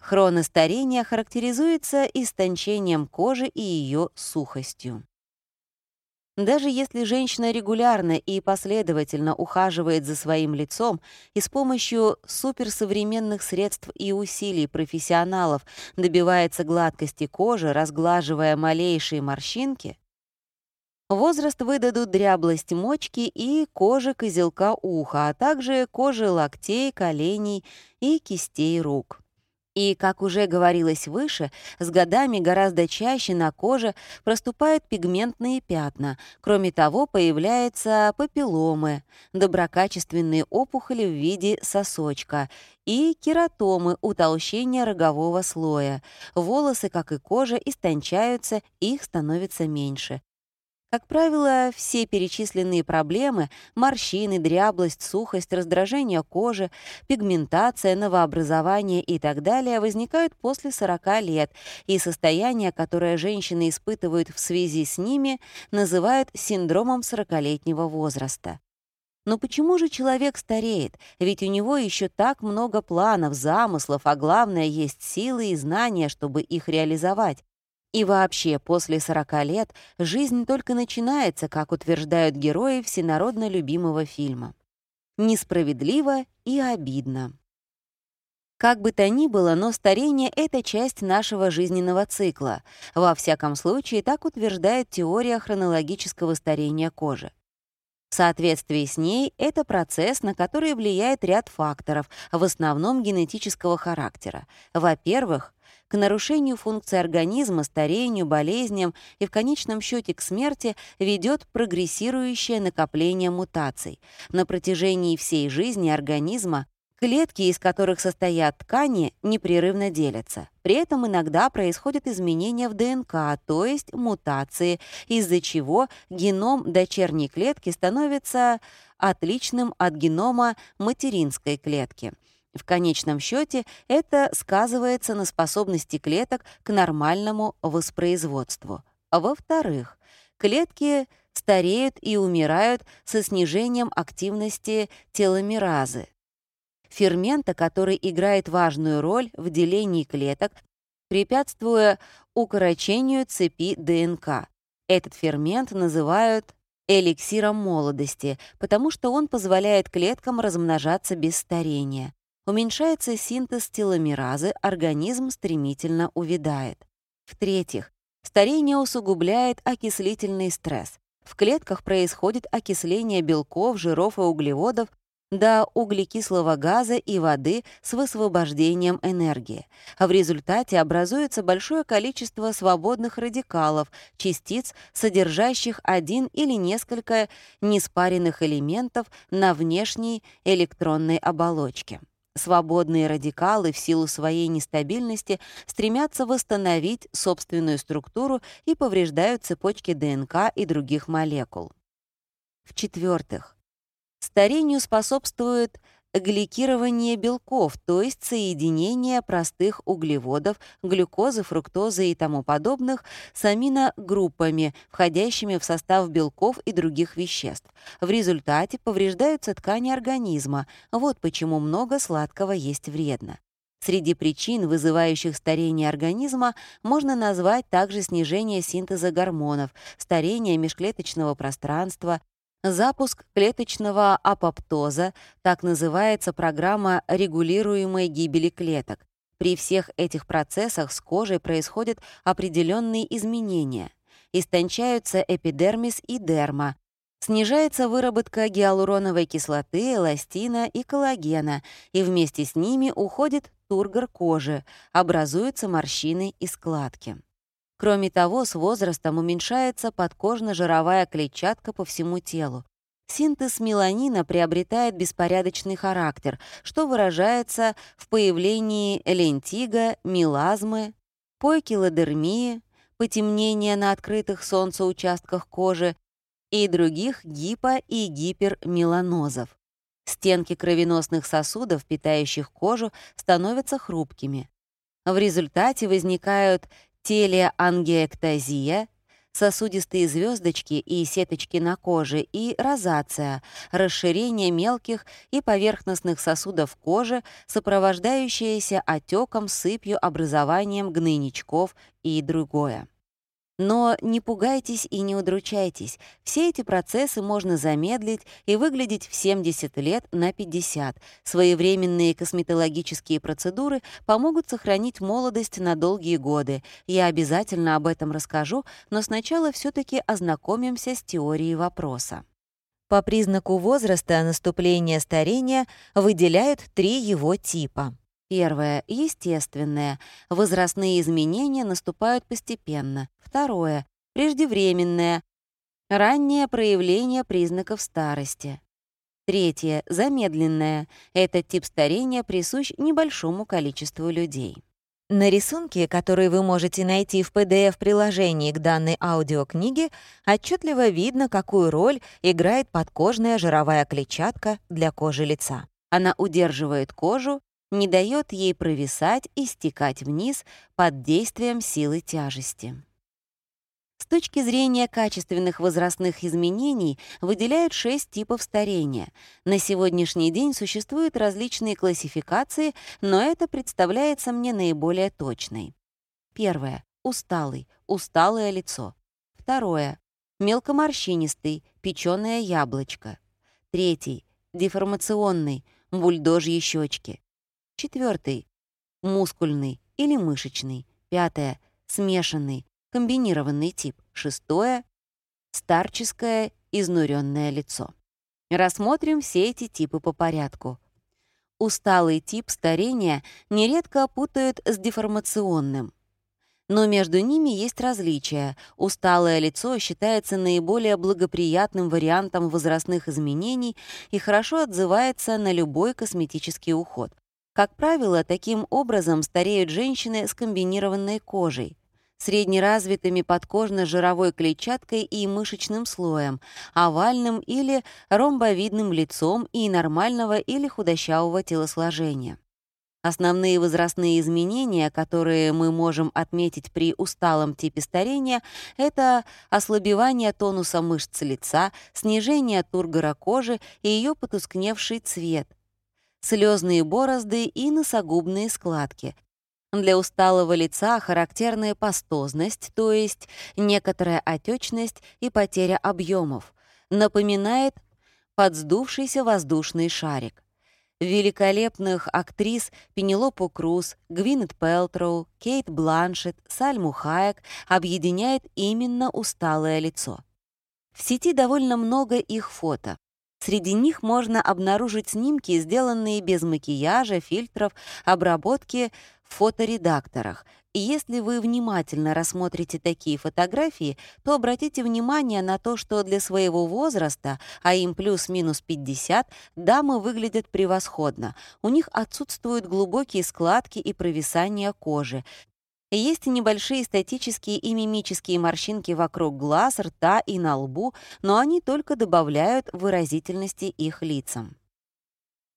Хроностарение характеризуется истончением кожи и ее сухостью. Даже если женщина регулярно и последовательно ухаживает за своим лицом и с помощью суперсовременных средств и усилий профессионалов добивается гладкости кожи, разглаживая малейшие морщинки, возраст выдадут дряблость мочки и кожи козелка уха, а также кожи локтей, коленей и кистей рук. И, как уже говорилось выше, с годами гораздо чаще на коже проступают пигментные пятна. Кроме того, появляются папилломы, доброкачественные опухоли в виде сосочка и кератомы, утолщение рогового слоя. Волосы, как и кожа, истончаются, их становится меньше. Как правило, все перечисленные проблемы — морщины, дряблость, сухость, раздражение кожи, пигментация, новообразование и так далее — возникают после 40 лет, и состояние, которое женщины испытывают в связи с ними, называют синдромом 40-летнего возраста. Но почему же человек стареет? Ведь у него еще так много планов, замыслов, а главное, есть силы и знания, чтобы их реализовать. И вообще, после 40 лет жизнь только начинается, как утверждают герои всенародно любимого фильма. Несправедливо и обидно. Как бы то ни было, но старение — это часть нашего жизненного цикла. Во всяком случае, так утверждает теория хронологического старения кожи. В соответствии с ней это процесс, на который влияет ряд факторов, в основном генетического характера. Во-первых, к нарушению функции организма, старению, болезням и в конечном счете к смерти ведет прогрессирующее накопление мутаций. На протяжении всей жизни организма Клетки, из которых состоят ткани, непрерывно делятся. При этом иногда происходят изменения в ДНК, то есть мутации, из-за чего геном дочерней клетки становится отличным от генома материнской клетки. В конечном счете это сказывается на способности клеток к нормальному воспроизводству. Во-вторых, клетки стареют и умирают со снижением активности теломеразы, фермента, который играет важную роль в делении клеток, препятствуя укорочению цепи ДНК. Этот фермент называют эликсиром молодости, потому что он позволяет клеткам размножаться без старения. Уменьшается синтез теломеразы, организм стремительно увядает. В-третьих, старение усугубляет окислительный стресс. В клетках происходит окисление белков, жиров и углеводов до углекислого газа и воды с высвобождением энергии. А в результате образуется большое количество свободных радикалов, частиц, содержащих один или несколько неспаренных элементов на внешней электронной оболочке. Свободные радикалы в силу своей нестабильности стремятся восстановить собственную структуру и повреждают цепочки ДНК и других молекул. В-четвертых, Старению способствует гликирование белков, то есть соединение простых углеводов, глюкозы, фруктозы и тому подобных с аминогруппами, входящими в состав белков и других веществ. В результате повреждаются ткани организма. Вот почему много сладкого есть вредно. Среди причин, вызывающих старение организма, можно назвать также снижение синтеза гормонов, старение межклеточного пространства, Запуск клеточного апоптоза, так называется программа регулируемой гибели клеток. При всех этих процессах с кожей происходят определенные изменения. Истончаются эпидермис и дерма, снижается выработка гиалуроновой кислоты, эластина и коллагена, и вместе с ними уходит тургор кожи, образуются морщины и складки. Кроме того, с возрастом уменьшается подкожно-жировая клетчатка по всему телу. Синтез меланина приобретает беспорядочный характер, что выражается в появлении лентига, мелазмы, поикилодермии, потемнения на открытых солнцеучастках кожи и других гипо- и гипермеланозов. Стенки кровеносных сосудов, питающих кожу, становятся хрупкими. В результате возникают телеангиэктазия, сосудистые звездочки и сеточки на коже и розация, расширение мелких и поверхностных сосудов кожи, сопровождающееся отеком, сыпью, образованием гнойничков и другое. Но не пугайтесь и не удручайтесь. Все эти процессы можно замедлить и выглядеть в 70 лет на 50. Своевременные косметологические процедуры помогут сохранить молодость на долгие годы. Я обязательно об этом расскажу, но сначала все таки ознакомимся с теорией вопроса. По признаку возраста наступления старения выделяют три его типа. Первое — естественное. Возрастные изменения наступают постепенно. Второе — преждевременное. Раннее проявление признаков старости. Третье — замедленное. Этот тип старения присущ небольшому количеству людей. На рисунке, который вы можете найти в PDF-приложении к данной аудиокниге, отчетливо видно, какую роль играет подкожная жировая клетчатка для кожи лица. Она удерживает кожу не дает ей провисать и стекать вниз под действием силы тяжести. С точки зрения качественных возрастных изменений выделяют шесть типов старения. На сегодняшний день существуют различные классификации, но это представляется мне наиболее точной. Первое — усталый, усталое лицо. Второе — мелкоморщинистый, печёное яблочко. Третий — деформационный, бульдожьи щечки. Четвертый — мускульный или мышечный. Пятое — смешанный, комбинированный тип. Шестое — старческое, изнуренное лицо. Рассмотрим все эти типы по порядку. Усталый тип старения нередко путают с деформационным. Но между ними есть различия. Усталое лицо считается наиболее благоприятным вариантом возрастных изменений и хорошо отзывается на любой косметический уход. Как правило, таким образом стареют женщины с комбинированной кожей, среднеразвитыми подкожно-жировой клетчаткой и мышечным слоем, овальным или ромбовидным лицом и нормального или худощавого телосложения. Основные возрастные изменения, которые мы можем отметить при усталом типе старения, это ослабевание тонуса мышц лица, снижение тургора кожи и ее потускневший цвет, слезные борозды и носогубные складки. Для усталого лица характерная пастозность, то есть некоторая отечность и потеря объемов, напоминает подсдувшийся воздушный шарик великолепных актрис Пенелопу Круз, Гвинет Пелтроу, Кейт Бланшет, Сальму Хайек объединяет именно усталое лицо. В сети довольно много их фото. Среди них можно обнаружить снимки, сделанные без макияжа, фильтров, обработки в фоторедакторах, и если вы внимательно рассмотрите такие фотографии, то обратите внимание на то, что для своего возраста, а им плюс-минус 50, дамы выглядят превосходно. У них отсутствуют глубокие складки и провисания кожи. Есть небольшие статические и мимические морщинки вокруг глаз, рта и на лбу, но они только добавляют выразительности их лицам.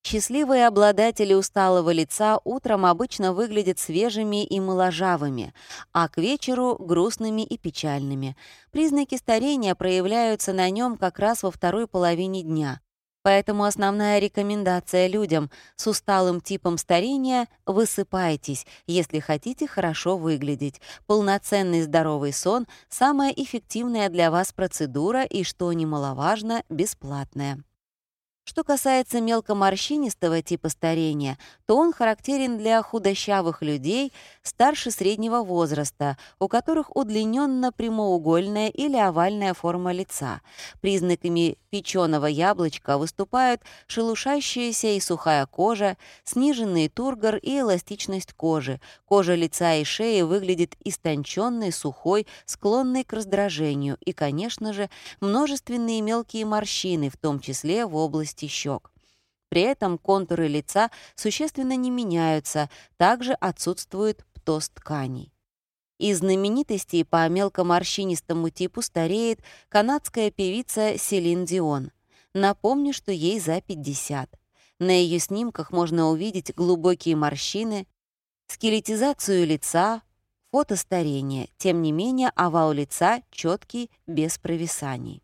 Счастливые обладатели усталого лица утром обычно выглядят свежими и моложавыми, а к вечеру — грустными и печальными. Признаки старения проявляются на нем как раз во второй половине дня. Поэтому основная рекомендация людям с усталым типом старения — высыпайтесь, если хотите хорошо выглядеть. Полноценный здоровый сон — самая эффективная для вас процедура и, что немаловажно, бесплатная. Что касается мелкоморщинистого типа старения, то он характерен для худощавых людей старше среднего возраста, у которых удлиненно прямоугольная или овальная форма лица. Признаками печеного яблочка выступают шелушащаяся и сухая кожа, сниженный тургор и эластичность кожи. Кожа лица и шеи выглядит истонченной, сухой, склонной к раздражению и, конечно же, множественные мелкие морщины, в том числе в области щек. При этом контуры лица существенно не меняются, также отсутствует птоз тканей. Из знаменитостей по мелкоморщинистому типу стареет канадская певица Селин Дион. Напомню, что ей за 50. На ее снимках можно увидеть глубокие морщины, скелетизацию лица, фото старения. Тем не менее, овал лица четкий, без провисаний.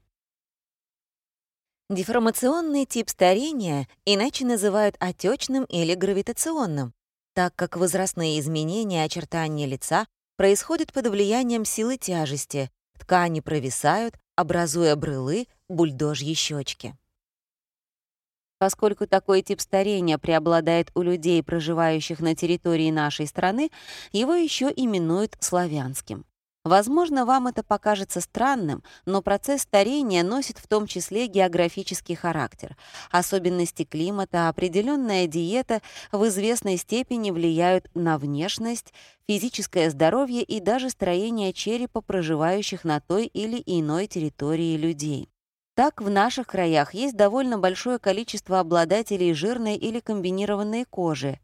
Деформационный тип старения иначе называют отечным или гравитационным, так как возрастные изменения очертания лица происходит под влиянием силы тяжести, ткани провисают, образуя брылы, бульдожьи щечки. Поскольку такой тип старения преобладает у людей, проживающих на территории нашей страны, его еще именуют славянским. Возможно, вам это покажется странным, но процесс старения носит в том числе географический характер. Особенности климата, определенная диета в известной степени влияют на внешность, физическое здоровье и даже строение черепа проживающих на той или иной территории людей. Так, в наших краях есть довольно большое количество обладателей жирной или комбинированной кожи,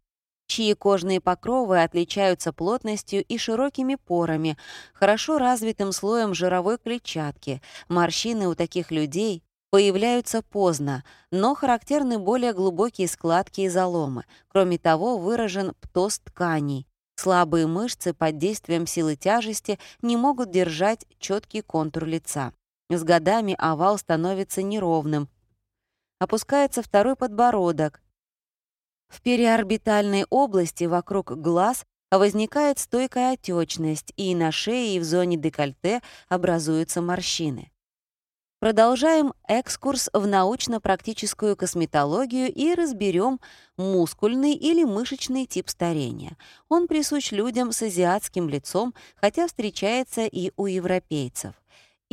чьи кожные покровы отличаются плотностью и широкими порами, хорошо развитым слоем жировой клетчатки. Морщины у таких людей появляются поздно, но характерны более глубокие складки и заломы. Кроме того, выражен птоз тканей. Слабые мышцы под действием силы тяжести не могут держать четкий контур лица. С годами овал становится неровным. Опускается второй подбородок, в периорбитальной области вокруг глаз возникает стойкая отечность, и на шее и в зоне декольте образуются морщины. Продолжаем экскурс в научно-практическую косметологию и разберем мускульный или мышечный тип старения. Он присущ людям с азиатским лицом, хотя встречается и у европейцев.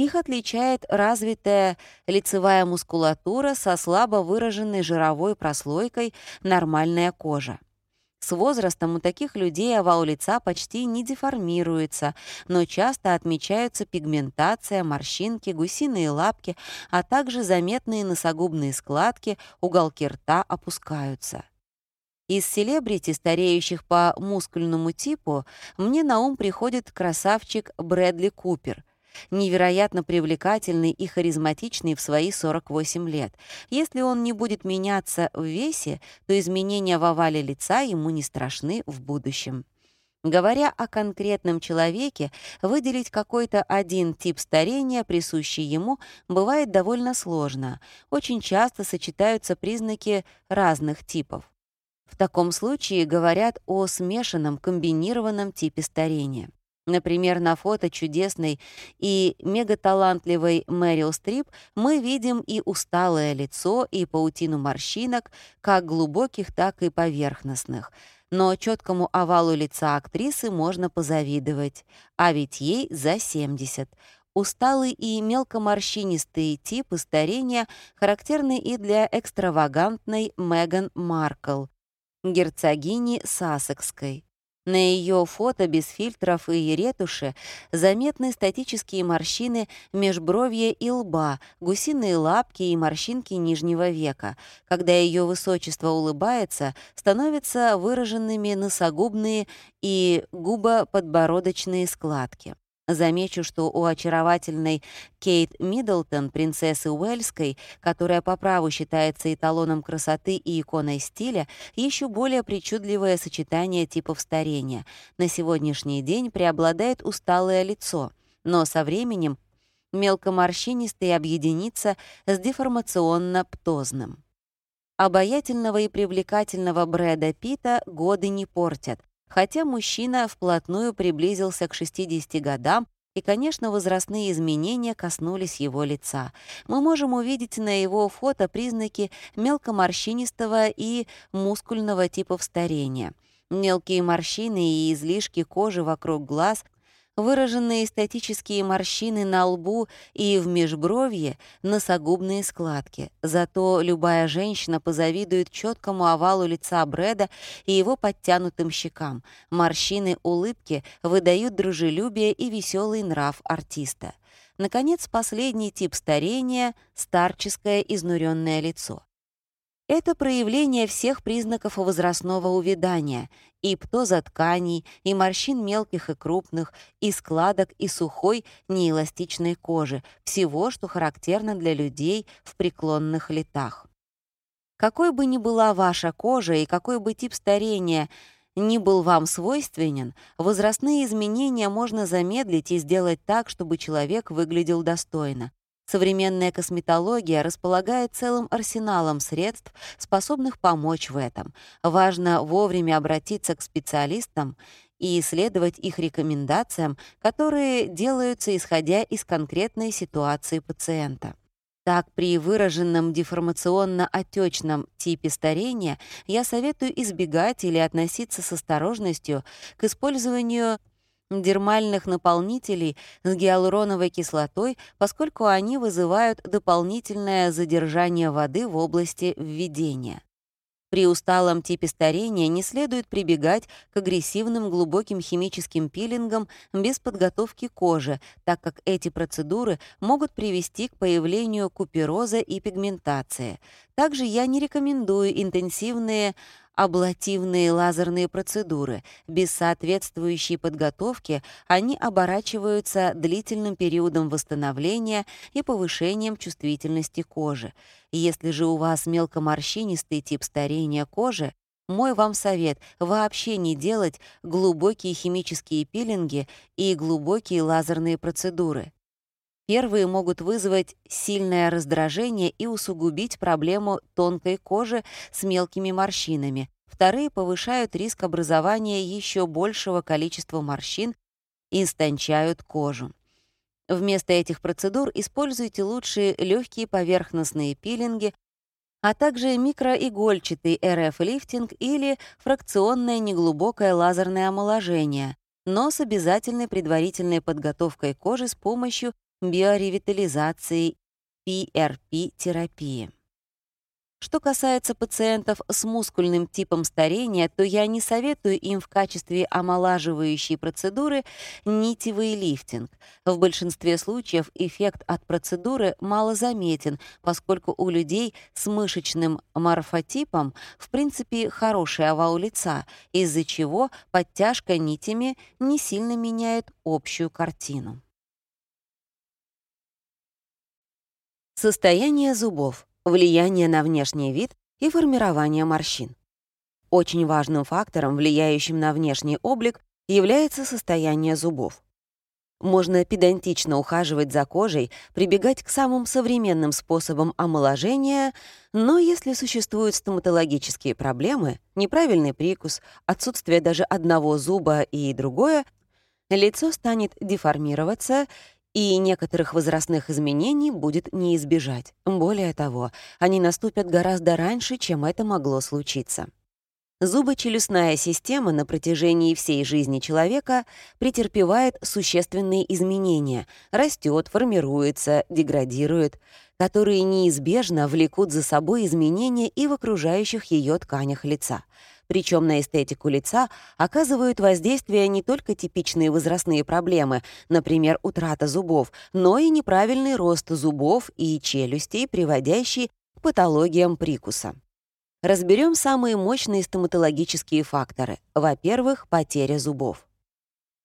Их отличает развитая лицевая мускулатура со слабо выраженной жировой прослойкой, нормальная кожа. С возрастом у таких людей овал лица почти не деформируется, но часто отмечаются пигментация, морщинки, гусиные лапки, а также заметные носогубные складки, уголки рта опускаются. Из селебрити, стареющих по мускульному типу, мне на ум приходит красавчик Брэдли Купер — невероятно привлекательный и харизматичный в свои 48 лет. Если он не будет меняться в весе, то изменения в овале лица ему не страшны в будущем. Говоря о конкретном человеке, выделить какой-то один тип старения, присущий ему, бывает довольно сложно. Очень часто сочетаются признаки разных типов. В таком случае говорят о смешанном комбинированном типе старения. Например, на фото чудесной и мегаталантливой Мэрил Стрип мы видим и усталое лицо, и паутину морщинок, как глубоких, так и поверхностных — но четкому овалу лица актрисы можно позавидовать, а ведь ей за 70. Усталый и мелкоморщинистые типы старения характерны и для экстравагантной Меган Маркл, герцогини Сассекской. На ее фото без фильтров и ретуши заметны статические морщины межбровья и лба, гусиные лапки и морщинки нижнего века. Когда ее высочество улыбается, становятся выраженными носогубные и губоподбородочные складки. Замечу, что у очаровательной Кейт Миддлтон, принцессы Уэльской, которая по праву считается эталоном красоты и иконой стиля, еще более причудливое сочетание типов старения. На сегодняшний день преобладает усталое лицо, но со временем мелкоморщинистый объединится с деформационно-птозным. Обаятельного и привлекательного Брэда Питта годы не портят, хотя мужчина вплотную приблизился к 60 годам, и, конечно, возрастные изменения коснулись его лица. Мы можем увидеть на его фото признаки мелкоморщинистого и мускульного типов старения. Мелкие морщины и излишки кожи вокруг глаз — выраженные эстетические морщины на лбу и в межбровье носогубные складки. Зато любая женщина позавидует четкому овалу лица Брэда и его подтянутым щекам. Морщины улыбки выдают дружелюбие и веселый нрав артиста. Наконец, последний тип старения — старческое изнуренное лицо. Это проявление всех признаков возрастного увядания, и птоза тканей, и морщин мелких и крупных, и складок, и сухой, неэластичной кожи, всего, что характерно для людей в преклонных летах. Какой бы ни была ваша кожа и какой бы тип старения ни был вам свойственен, возрастные изменения можно замедлить и сделать так, чтобы человек выглядел достойно. Современная косметология располагает целым арсеналом средств, способных помочь в этом. Важно вовремя обратиться к специалистам и исследовать их рекомендациям, которые делаются исходя из конкретной ситуации пациента. Так, при выраженном деформационно-отечном типе старения я советую избегать или относиться с осторожностью к использованию дермальных наполнителей с гиалуроновой кислотой, поскольку они вызывают дополнительное задержание воды в области введения. При усталом типе старения не следует прибегать к агрессивным глубоким химическим пилингам без подготовки кожи, так как эти процедуры могут привести к появлению купероза и пигментации. Также я не рекомендую интенсивные аблативные лазерные процедуры. Без соответствующей подготовки они оборачиваются длительным периодом восстановления и повышением чувствительности кожи. Если же у вас мелкоморщинистый тип старения кожи, мой вам совет — вообще не делать глубокие химические пилинги и глубокие лазерные процедуры. Первые могут вызвать сильное раздражение и усугубить проблему тонкой кожи с мелкими морщинами. Вторые повышают риск образования еще большего количества морщин и истончают кожу. Вместо этих процедур используйте лучшие легкие поверхностные пилинги, а также микроигольчатый РФ-лифтинг или фракционное неглубокое лазерное омоложение, но с обязательной предварительной подготовкой кожи с помощью биоревитализации PRP-терапии. Что касается пациентов с мускульным типом старения, то я не советую им в качестве омолаживающей процедуры нитевый лифтинг. В большинстве случаев эффект от процедуры мало заметен, поскольку у людей с мышечным морфотипом в принципе хороший овал лица, из-за чего подтяжка нитями не сильно меняет общую картину. Состояние зубов, влияние на внешний вид и формирование морщин. Очень важным фактором, влияющим на внешний облик, является состояние зубов. Можно педантично ухаживать за кожей, прибегать к самым современным способам омоложения, но если существуют стоматологические проблемы, неправильный прикус, отсутствие даже одного зуба и другое, лицо станет деформироваться и некоторых возрастных изменений будет не избежать. Более того, они наступят гораздо раньше, чем это могло случиться. Зубочелюстная система на протяжении всей жизни человека претерпевает существенные изменения, растет, формируется, деградирует, которые неизбежно влекут за собой изменения и в окружающих ее тканях лица. Причем на эстетику лица оказывают воздействие не только типичные возрастные проблемы, например, утрата зубов, но и неправильный рост зубов и челюстей, приводящий к патологиям прикуса. Разберем самые мощные стоматологические факторы. Во-первых, потеря зубов.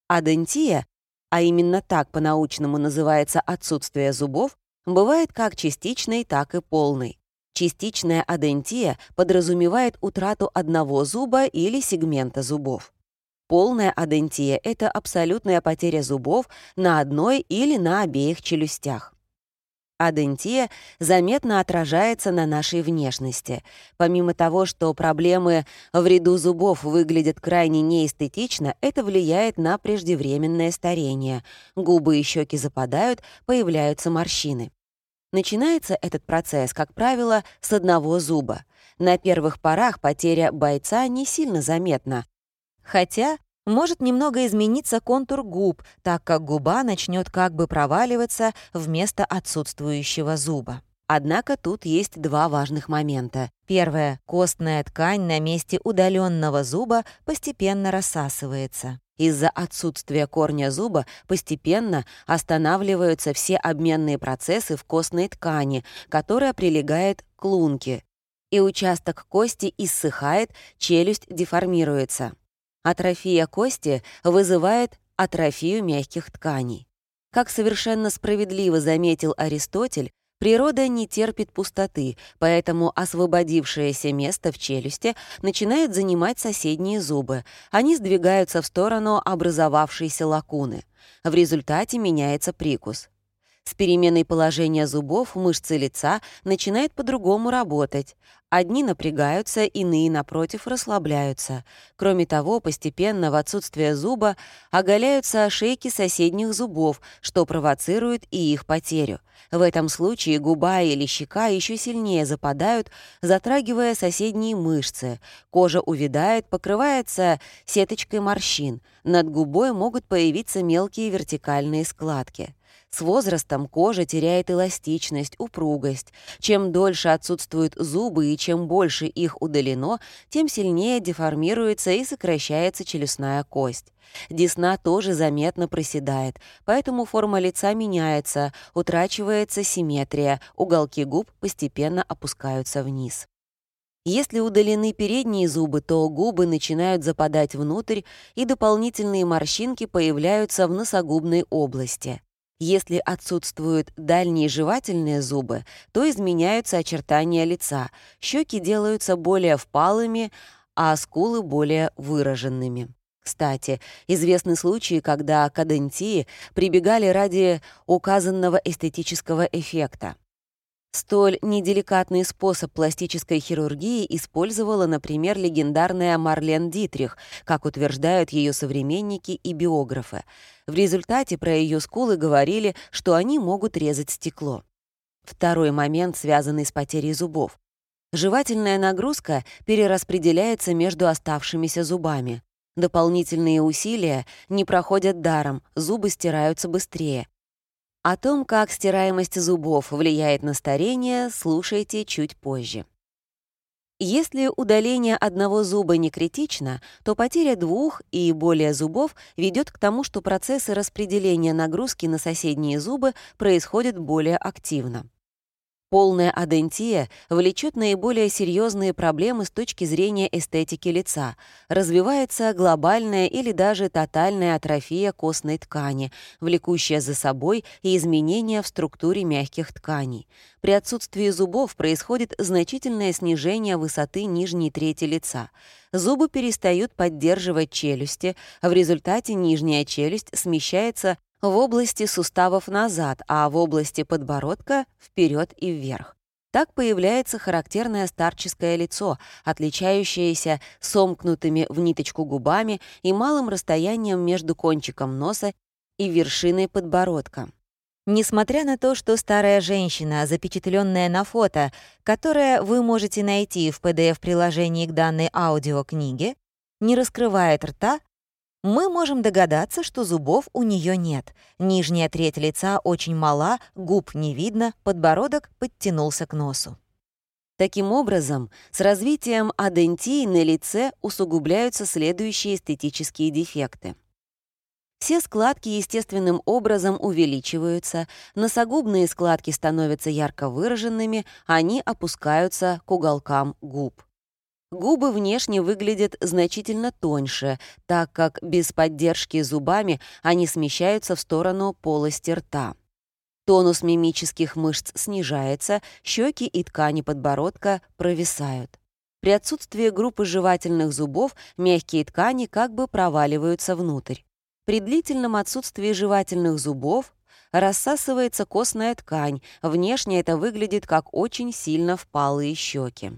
Адентия, а именно так по-научному называется отсутствие зубов, бывает как частичной, так и полной. Частичная адентия подразумевает утрату одного зуба или сегмента зубов. Полная адентия — это абсолютная потеря зубов на одной или на обеих челюстях. Адентия заметно отражается на нашей внешности. Помимо того, что проблемы в ряду зубов выглядят крайне неэстетично, это влияет на преждевременное старение. Губы и щеки западают, появляются морщины. Начинается этот процесс, как правило, с одного зуба. На первых порах потеря бойца не сильно заметна. Хотя может немного измениться контур губ, так как губа начнет как бы проваливаться вместо отсутствующего зуба. Однако тут есть два важных момента. Первое. Костная ткань на месте удаленного зуба постепенно рассасывается. Из-за отсутствия корня зуба постепенно останавливаются все обменные процессы в костной ткани, которая прилегает к лунке. И участок кости иссыхает, челюсть деформируется. Атрофия кости вызывает атрофию мягких тканей. Как совершенно справедливо заметил Аристотель, природа не терпит пустоты, поэтому освободившееся место в челюсти начинает занимать соседние зубы. Они сдвигаются в сторону образовавшейся лакуны. В результате меняется прикус. С переменой положения зубов мышцы лица начинают по-другому работать. Одни напрягаются, иные, напротив, расслабляются. Кроме того, постепенно в отсутствие зуба оголяются ошейки соседних зубов, что провоцирует и их потерю. В этом случае губа или щека еще сильнее западают, затрагивая соседние мышцы. Кожа увядает, покрывается сеточкой морщин. Над губой могут появиться мелкие вертикальные складки. С возрастом кожа теряет эластичность, упругость. Чем дольше отсутствуют зубы и чем больше их удалено, тем сильнее деформируется и сокращается челюстная кость. Десна тоже заметно проседает, поэтому форма лица меняется, утрачивается симметрия, уголки губ постепенно опускаются вниз. Если удалены передние зубы, то губы начинают западать внутрь, и дополнительные морщинки появляются в носогубной области. Если отсутствуют дальние жевательные зубы, то изменяются очертания лица, щеки делаются более впалыми, а скулы более выраженными. Кстати, известны случаи, когда к адентии прибегали ради указанного эстетического эффекта. Столь неделикатный способ пластической хирургии использовала, например, легендарная Марлен Дитрих, как утверждают ее современники и биографы. В результате про ее скулы говорили, что они могут резать стекло. Второй момент, связанный с потерей зубов. Жевательная нагрузка перераспределяется между оставшимися зубами. Дополнительные усилия не проходят даром, зубы стираются быстрее. О том, как стираемость зубов влияет на старение, слушайте чуть позже. Если удаление одного зуба не критично, то потеря двух и более зубов ведет к тому, что процессы распределения нагрузки на соседние зубы происходят более активно. Полная адентия влечет наиболее серьезные проблемы с точки зрения эстетики лица. Развивается глобальная или даже тотальная атрофия костной ткани, влекущая за собой и изменения в структуре мягких тканей. При отсутствии зубов происходит значительное снижение высоты нижней трети лица. Зубы перестают поддерживать челюсти, в результате нижняя челюсть смещается в области суставов назад, а в области подбородка — вперед и вверх. Так появляется характерное старческое лицо, отличающееся сомкнутыми в ниточку губами и малым расстоянием между кончиком носа и вершиной подбородка. Несмотря на то, что старая женщина, запечатленная на фото, которое вы можете найти в PDF-приложении к данной аудиокниге, не раскрывает рта, мы можем догадаться, что зубов у нее нет. Нижняя треть лица очень мала, губ не видно, подбородок подтянулся к носу. Таким образом, с развитием адентии на лице усугубляются следующие эстетические дефекты. Все складки естественным образом увеличиваются, носогубные складки становятся ярко выраженными, они опускаются к уголкам губ. Губы внешне выглядят значительно тоньше, так как без поддержки зубами они смещаются в сторону полости рта. Тонус мимических мышц снижается, щеки и ткани подбородка провисают. При отсутствии группы жевательных зубов мягкие ткани как бы проваливаются внутрь. При длительном отсутствии жевательных зубов рассасывается костная ткань, внешне это выглядит как очень сильно впалые щеки.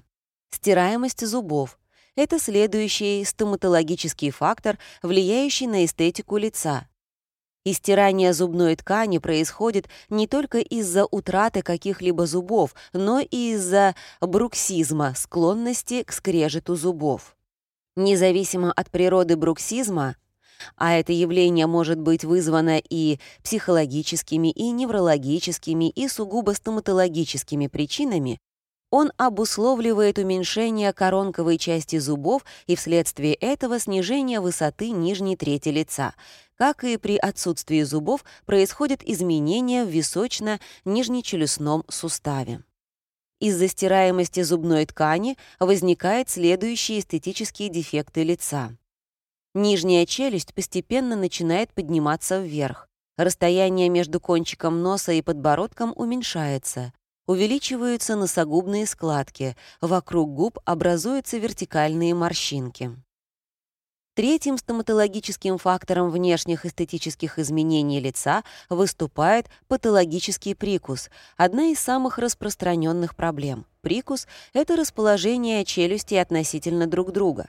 Стираемость зубов — это следующий стоматологический фактор, влияющий на эстетику лица. Истирание зубной ткани происходит не только из-за утраты каких-либо зубов, но и из-за бруксизма, склонности к скрежету зубов. Независимо от природы бруксизма, а это явление может быть вызвано и психологическими, и неврологическими, и сугубо стоматологическими причинами, он обусловливает уменьшение коронковой части зубов и вследствие этого снижение высоты нижней трети лица. Как и при отсутствии зубов, происходят изменения в височно-нижнечелюстном суставе. Из-за стираемости зубной ткани возникают следующие эстетические дефекты лица. Нижняя челюсть постепенно начинает подниматься вверх. Расстояние между кончиком носа и подбородком уменьшается увеличиваются носогубные складки, вокруг губ образуются вертикальные морщинки. Третьим стоматологическим фактором внешних эстетических изменений лица выступает патологический прикус, одна из самых распространенных проблем. Прикус — это расположение челюстей относительно друг друга.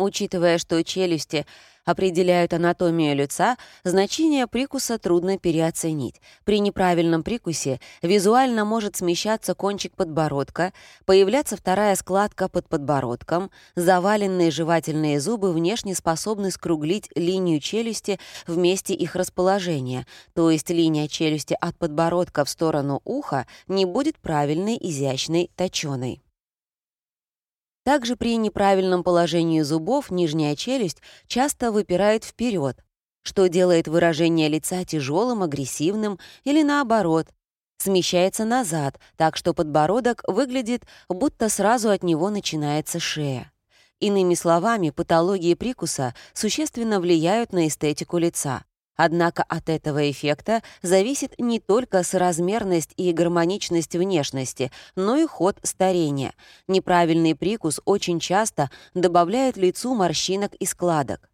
Учитывая, что челюсти определяют анатомию лица, значение прикуса трудно переоценить. При неправильном прикусе визуально может смещаться кончик подбородка, появляться вторая складка под подбородком, заваленные жевательные зубы внешне способны скруглить линию челюсти в месте их расположения, то есть линия челюсти от подбородка в сторону уха не будет правильной, изящной, точёной. Также при неправильном положении зубов нижняя челюсть часто выпирает вперед, что делает выражение лица тяжелым, агрессивным или наоборот, смещается назад, так что подбородок выглядит, будто сразу от него начинается шея. Иными словами, патологии прикуса существенно влияют на эстетику лица. Однако от этого эффекта зависит не только соразмерность и гармоничность внешности, но и ход старения. Неправильный прикус очень часто добавляет лицу морщинок и складок.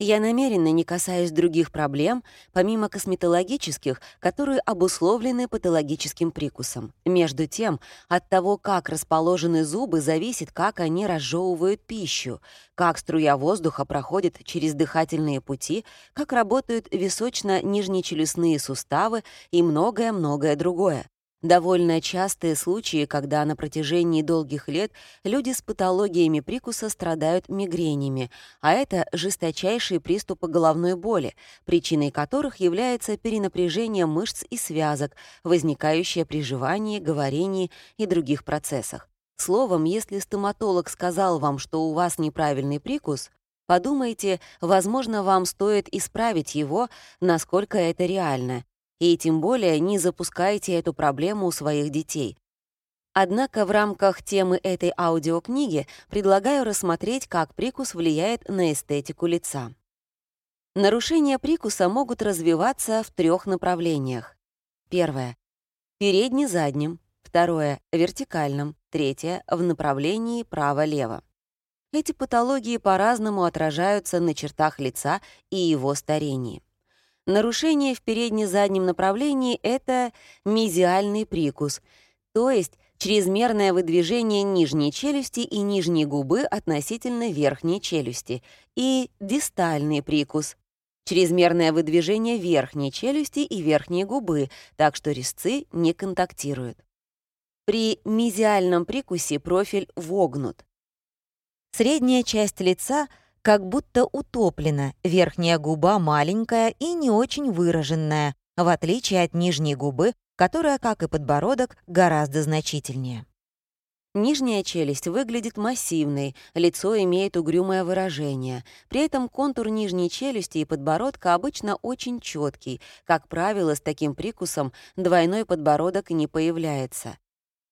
Я намеренно не касаюсь других проблем, помимо косметологических, которые обусловлены патологическим прикусом. Между тем, от того, как расположены зубы, зависит, как они разжевывают пищу, как струя воздуха проходит через дыхательные пути, как работают височно-нижнечелюстные суставы и многое-многое другое. Довольно частые случаи, когда на протяжении долгих лет люди с патологиями прикуса страдают мигренями, а это жесточайшие приступы головной боли, причиной которых является перенапряжение мышц и связок, возникающее при жевании, говорении и других процессах. Словом, если стоматолог сказал вам, что у вас неправильный прикус, подумайте, возможно, вам стоит исправить его, насколько это реально, И тем более не запускайте эту проблему у своих детей. Однако в рамках темы этой аудиокниги предлагаю рассмотреть, как прикус влияет на эстетику лица. Нарушения прикуса могут развиваться в трех направлениях. Первое — передне-заднем. Второе — вертикальном. Третье — в направлении право-лево. Эти патологии по-разному отражаются на чертах лица и его старении. Нарушение в передне-заднем направлении — это мезиальный прикус, то есть чрезмерное выдвижение нижней челюсти и нижней губы относительно верхней челюсти, и дистальный прикус, чрезмерное выдвижение верхней челюсти и верхней губы, так что резцы не контактируют. При мезиальном прикусе профиль вогнут. Средняя часть лица как будто утоплена, верхняя губа маленькая и не очень выраженная, в отличие от нижней губы, которая, как и подбородок, гораздо значительнее. Нижняя челюсть выглядит массивной, лицо имеет угрюмое выражение. При этом контур нижней челюсти и подбородка обычно очень четкий. Как правило, с таким прикусом двойной подбородок не появляется.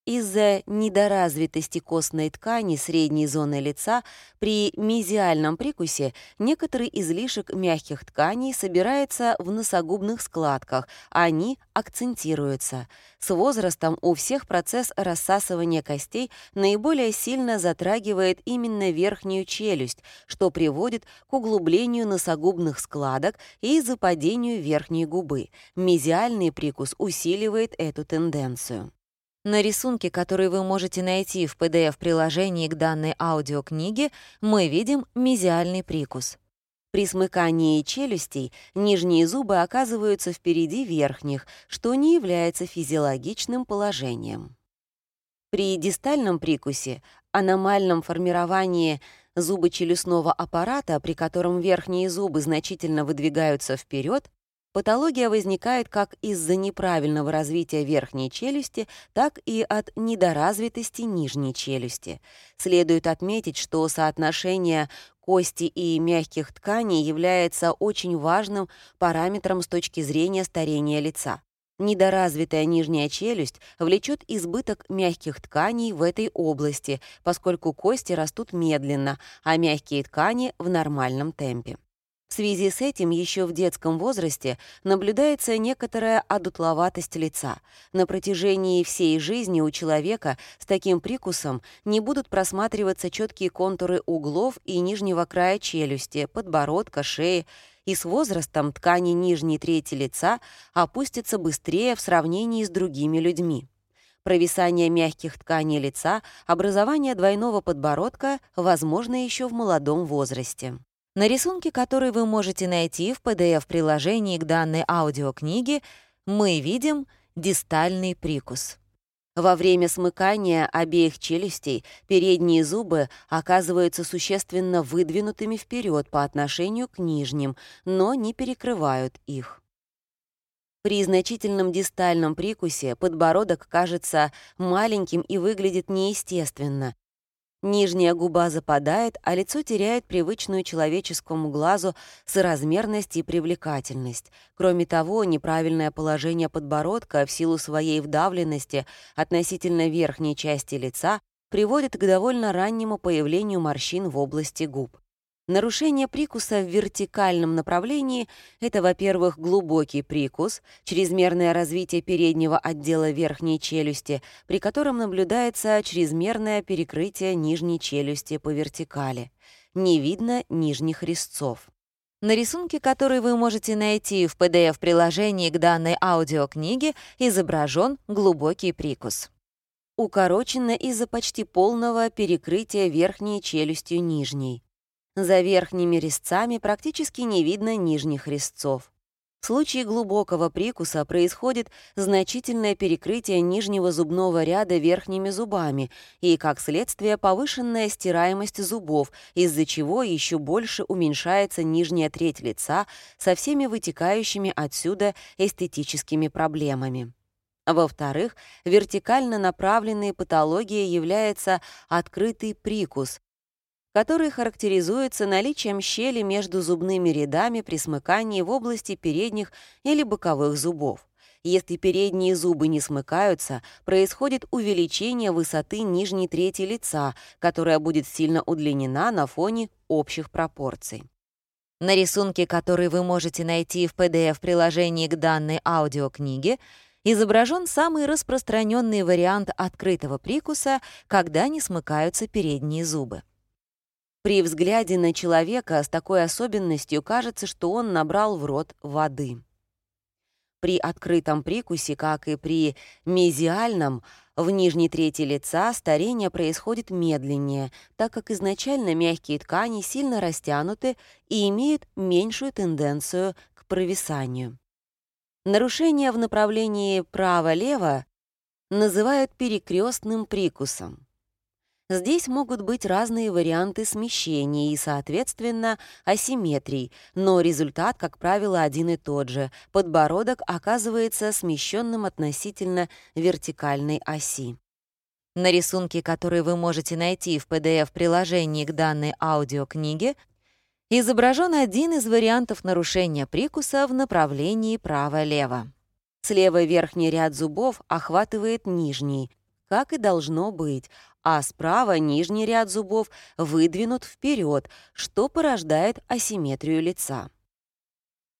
Из-за недоразвитости костной ткани средней зоны лица при мезиальном прикусе некоторый излишек мягких тканей собирается в носогубных складках, а они акцентируются. С возрастом у всех процесс рассасывания костей наиболее сильно затрагивает именно верхнюю челюсть, что приводит к углублению носогубных складок и западению верхней губы. Мезиальный прикус усиливает эту тенденцию. На рисунке, который вы можете найти в PDF-приложении к данной аудиокниге, мы видим мезиальный прикус. При смыкании челюстей нижние зубы оказываются впереди верхних, что не является физиологичным положением. При дистальном прикусе, аномальном формировании зубочелюстного аппарата, при котором верхние зубы значительно выдвигаются вперед, Патология возникает как из-за неправильного развития верхней челюсти, так и от недоразвитости нижней челюсти. Следует отметить, что соотношение кости и мягких тканей является очень важным параметром с точки зрения старения лица. Недоразвитая нижняя челюсть влечет избыток мягких тканей в этой области, поскольку кости растут медленно, а мягкие ткани — в нормальном темпе. В связи с этим еще в детском возрасте наблюдается некоторая одутловатость лица. На протяжении всей жизни у человека с таким прикусом не будут просматриваться четкие контуры углов и нижнего края челюсти, подбородка, шеи, и с возрастом ткани нижней трети лица опустятся быстрее в сравнении с другими людьми. Провисание мягких тканей лица, образование двойного подбородка возможно еще в молодом возрасте. На рисунке, который вы можете найти в PDF-приложении к данной аудиокниге, мы видим дистальный прикус. Во время смыкания обеих челюстей передние зубы оказываются существенно выдвинутыми вперед по отношению к нижним, но не перекрывают их. При значительном дистальном прикусе подбородок кажется маленьким и выглядит неестественно, Нижняя губа западает, а лицо теряет привычную человеческому глазу соразмерность и привлекательность. Кроме того, неправильное положение подбородка в силу своей вдавленности относительно верхней части лица приводит к довольно раннему появлению морщин в области губ. Нарушение прикуса в вертикальном направлении — это, во-первых, глубокий прикус, чрезмерное развитие переднего отдела верхней челюсти, при котором наблюдается чрезмерное перекрытие нижней челюсти по вертикали. Не видно нижних резцов. На рисунке, который вы можете найти в PDF-приложении к данной аудиокниге, изображен глубокий прикус. Укорочено из-за почти полного перекрытия верхней челюстью нижней. За верхними резцами практически не видно нижних резцов. В случае глубокого прикуса происходит значительное перекрытие нижнего зубного ряда верхними зубами и, как следствие, повышенная стираемость зубов, из-за чего еще больше уменьшается нижняя треть лица со всеми вытекающими отсюда эстетическими проблемами. Во-вторых, вертикально направленной патологией является открытый прикус, который характеризуется наличием щели между зубными рядами при смыкании в области передних или боковых зубов. Если передние зубы не смыкаются, происходит увеличение высоты нижней трети лица, которая будет сильно удлинена на фоне общих пропорций. На рисунке, который вы можете найти в PDF-приложении к данной аудиокниге, изображен самый распространенный вариант открытого прикуса, когда не смыкаются передние зубы. При взгляде на человека с такой особенностью кажется, что он набрал в рот воды. При открытом прикусе, как и при мезиальном, в нижней трети лица старение происходит медленнее, так как изначально мягкие ткани сильно растянуты и имеют меньшую тенденцию к провисанию. Нарушение в направлении право-лево называют перекрестным прикусом. Здесь могут быть разные варианты смещения и, соответственно, асимметрий, но результат, как правило, один и тот же. Подбородок оказывается смещенным относительно вертикальной оси. На рисунке, который вы можете найти в PDF-приложении к данной аудиокниге, изображен один из вариантов нарушения прикуса в направлении право-лево. Слева верхний ряд зубов охватывает нижний, как и должно быть, а справа нижний ряд зубов выдвинут вперед, что порождает асимметрию лица.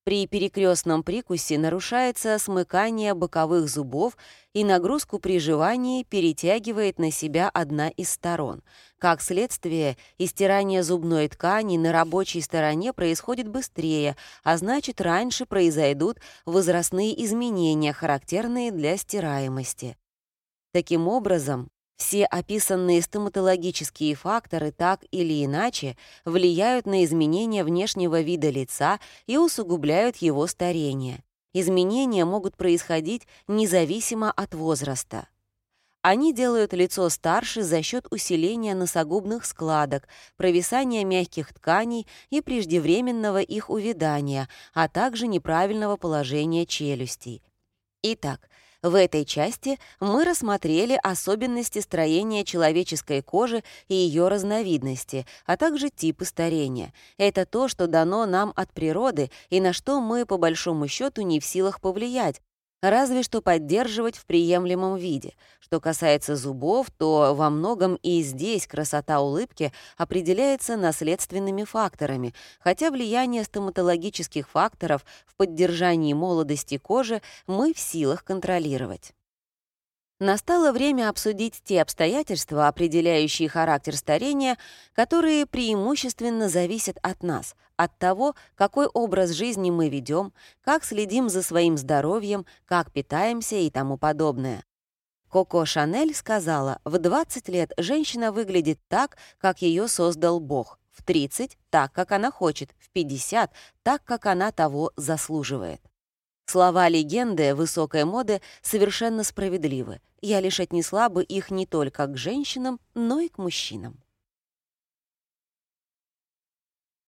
При перекрестном прикусе нарушается смыкание боковых зубов и нагрузку при жевании перетягивает на себя одна из сторон. Как следствие, истирание зубной ткани на рабочей стороне происходит быстрее, а значит, раньше произойдут возрастные изменения, характерные для стираемости. Таким образом, все описанные стоматологические факторы так или иначе влияют на изменения внешнего вида лица и усугубляют его старение. Изменения могут происходить независимо от возраста. Они делают лицо старше за счет усиления носогубных складок, провисания мягких тканей и преждевременного их увядания, а также неправильного положения челюстей. Итак, в этой части мы рассмотрели особенности строения человеческой кожи и ее разновидности, а также типы старения. Это то, что дано нам от природы и на что мы, по большому счету, не в силах повлиять, разве что поддерживать в приемлемом виде. Что касается зубов, то во многом и здесь красота улыбки определяется наследственными факторами, хотя влияние стоматологических факторов в поддержании молодости кожи мы в силах контролировать. Настало время обсудить те обстоятельства, определяющие характер старения, которые преимущественно зависят от нас, от того, какой образ жизни мы ведем, как следим за своим здоровьем, как питаемся и тому подобное. Коко Шанель сказала, в 20 лет женщина выглядит так, как ее создал Бог, в 30 — так, как она хочет, в 50 — так, как она того заслуживает. Слова легенды высокой моды совершенно справедливы. Я лишь отнесла бы их не только к женщинам, но и к мужчинам.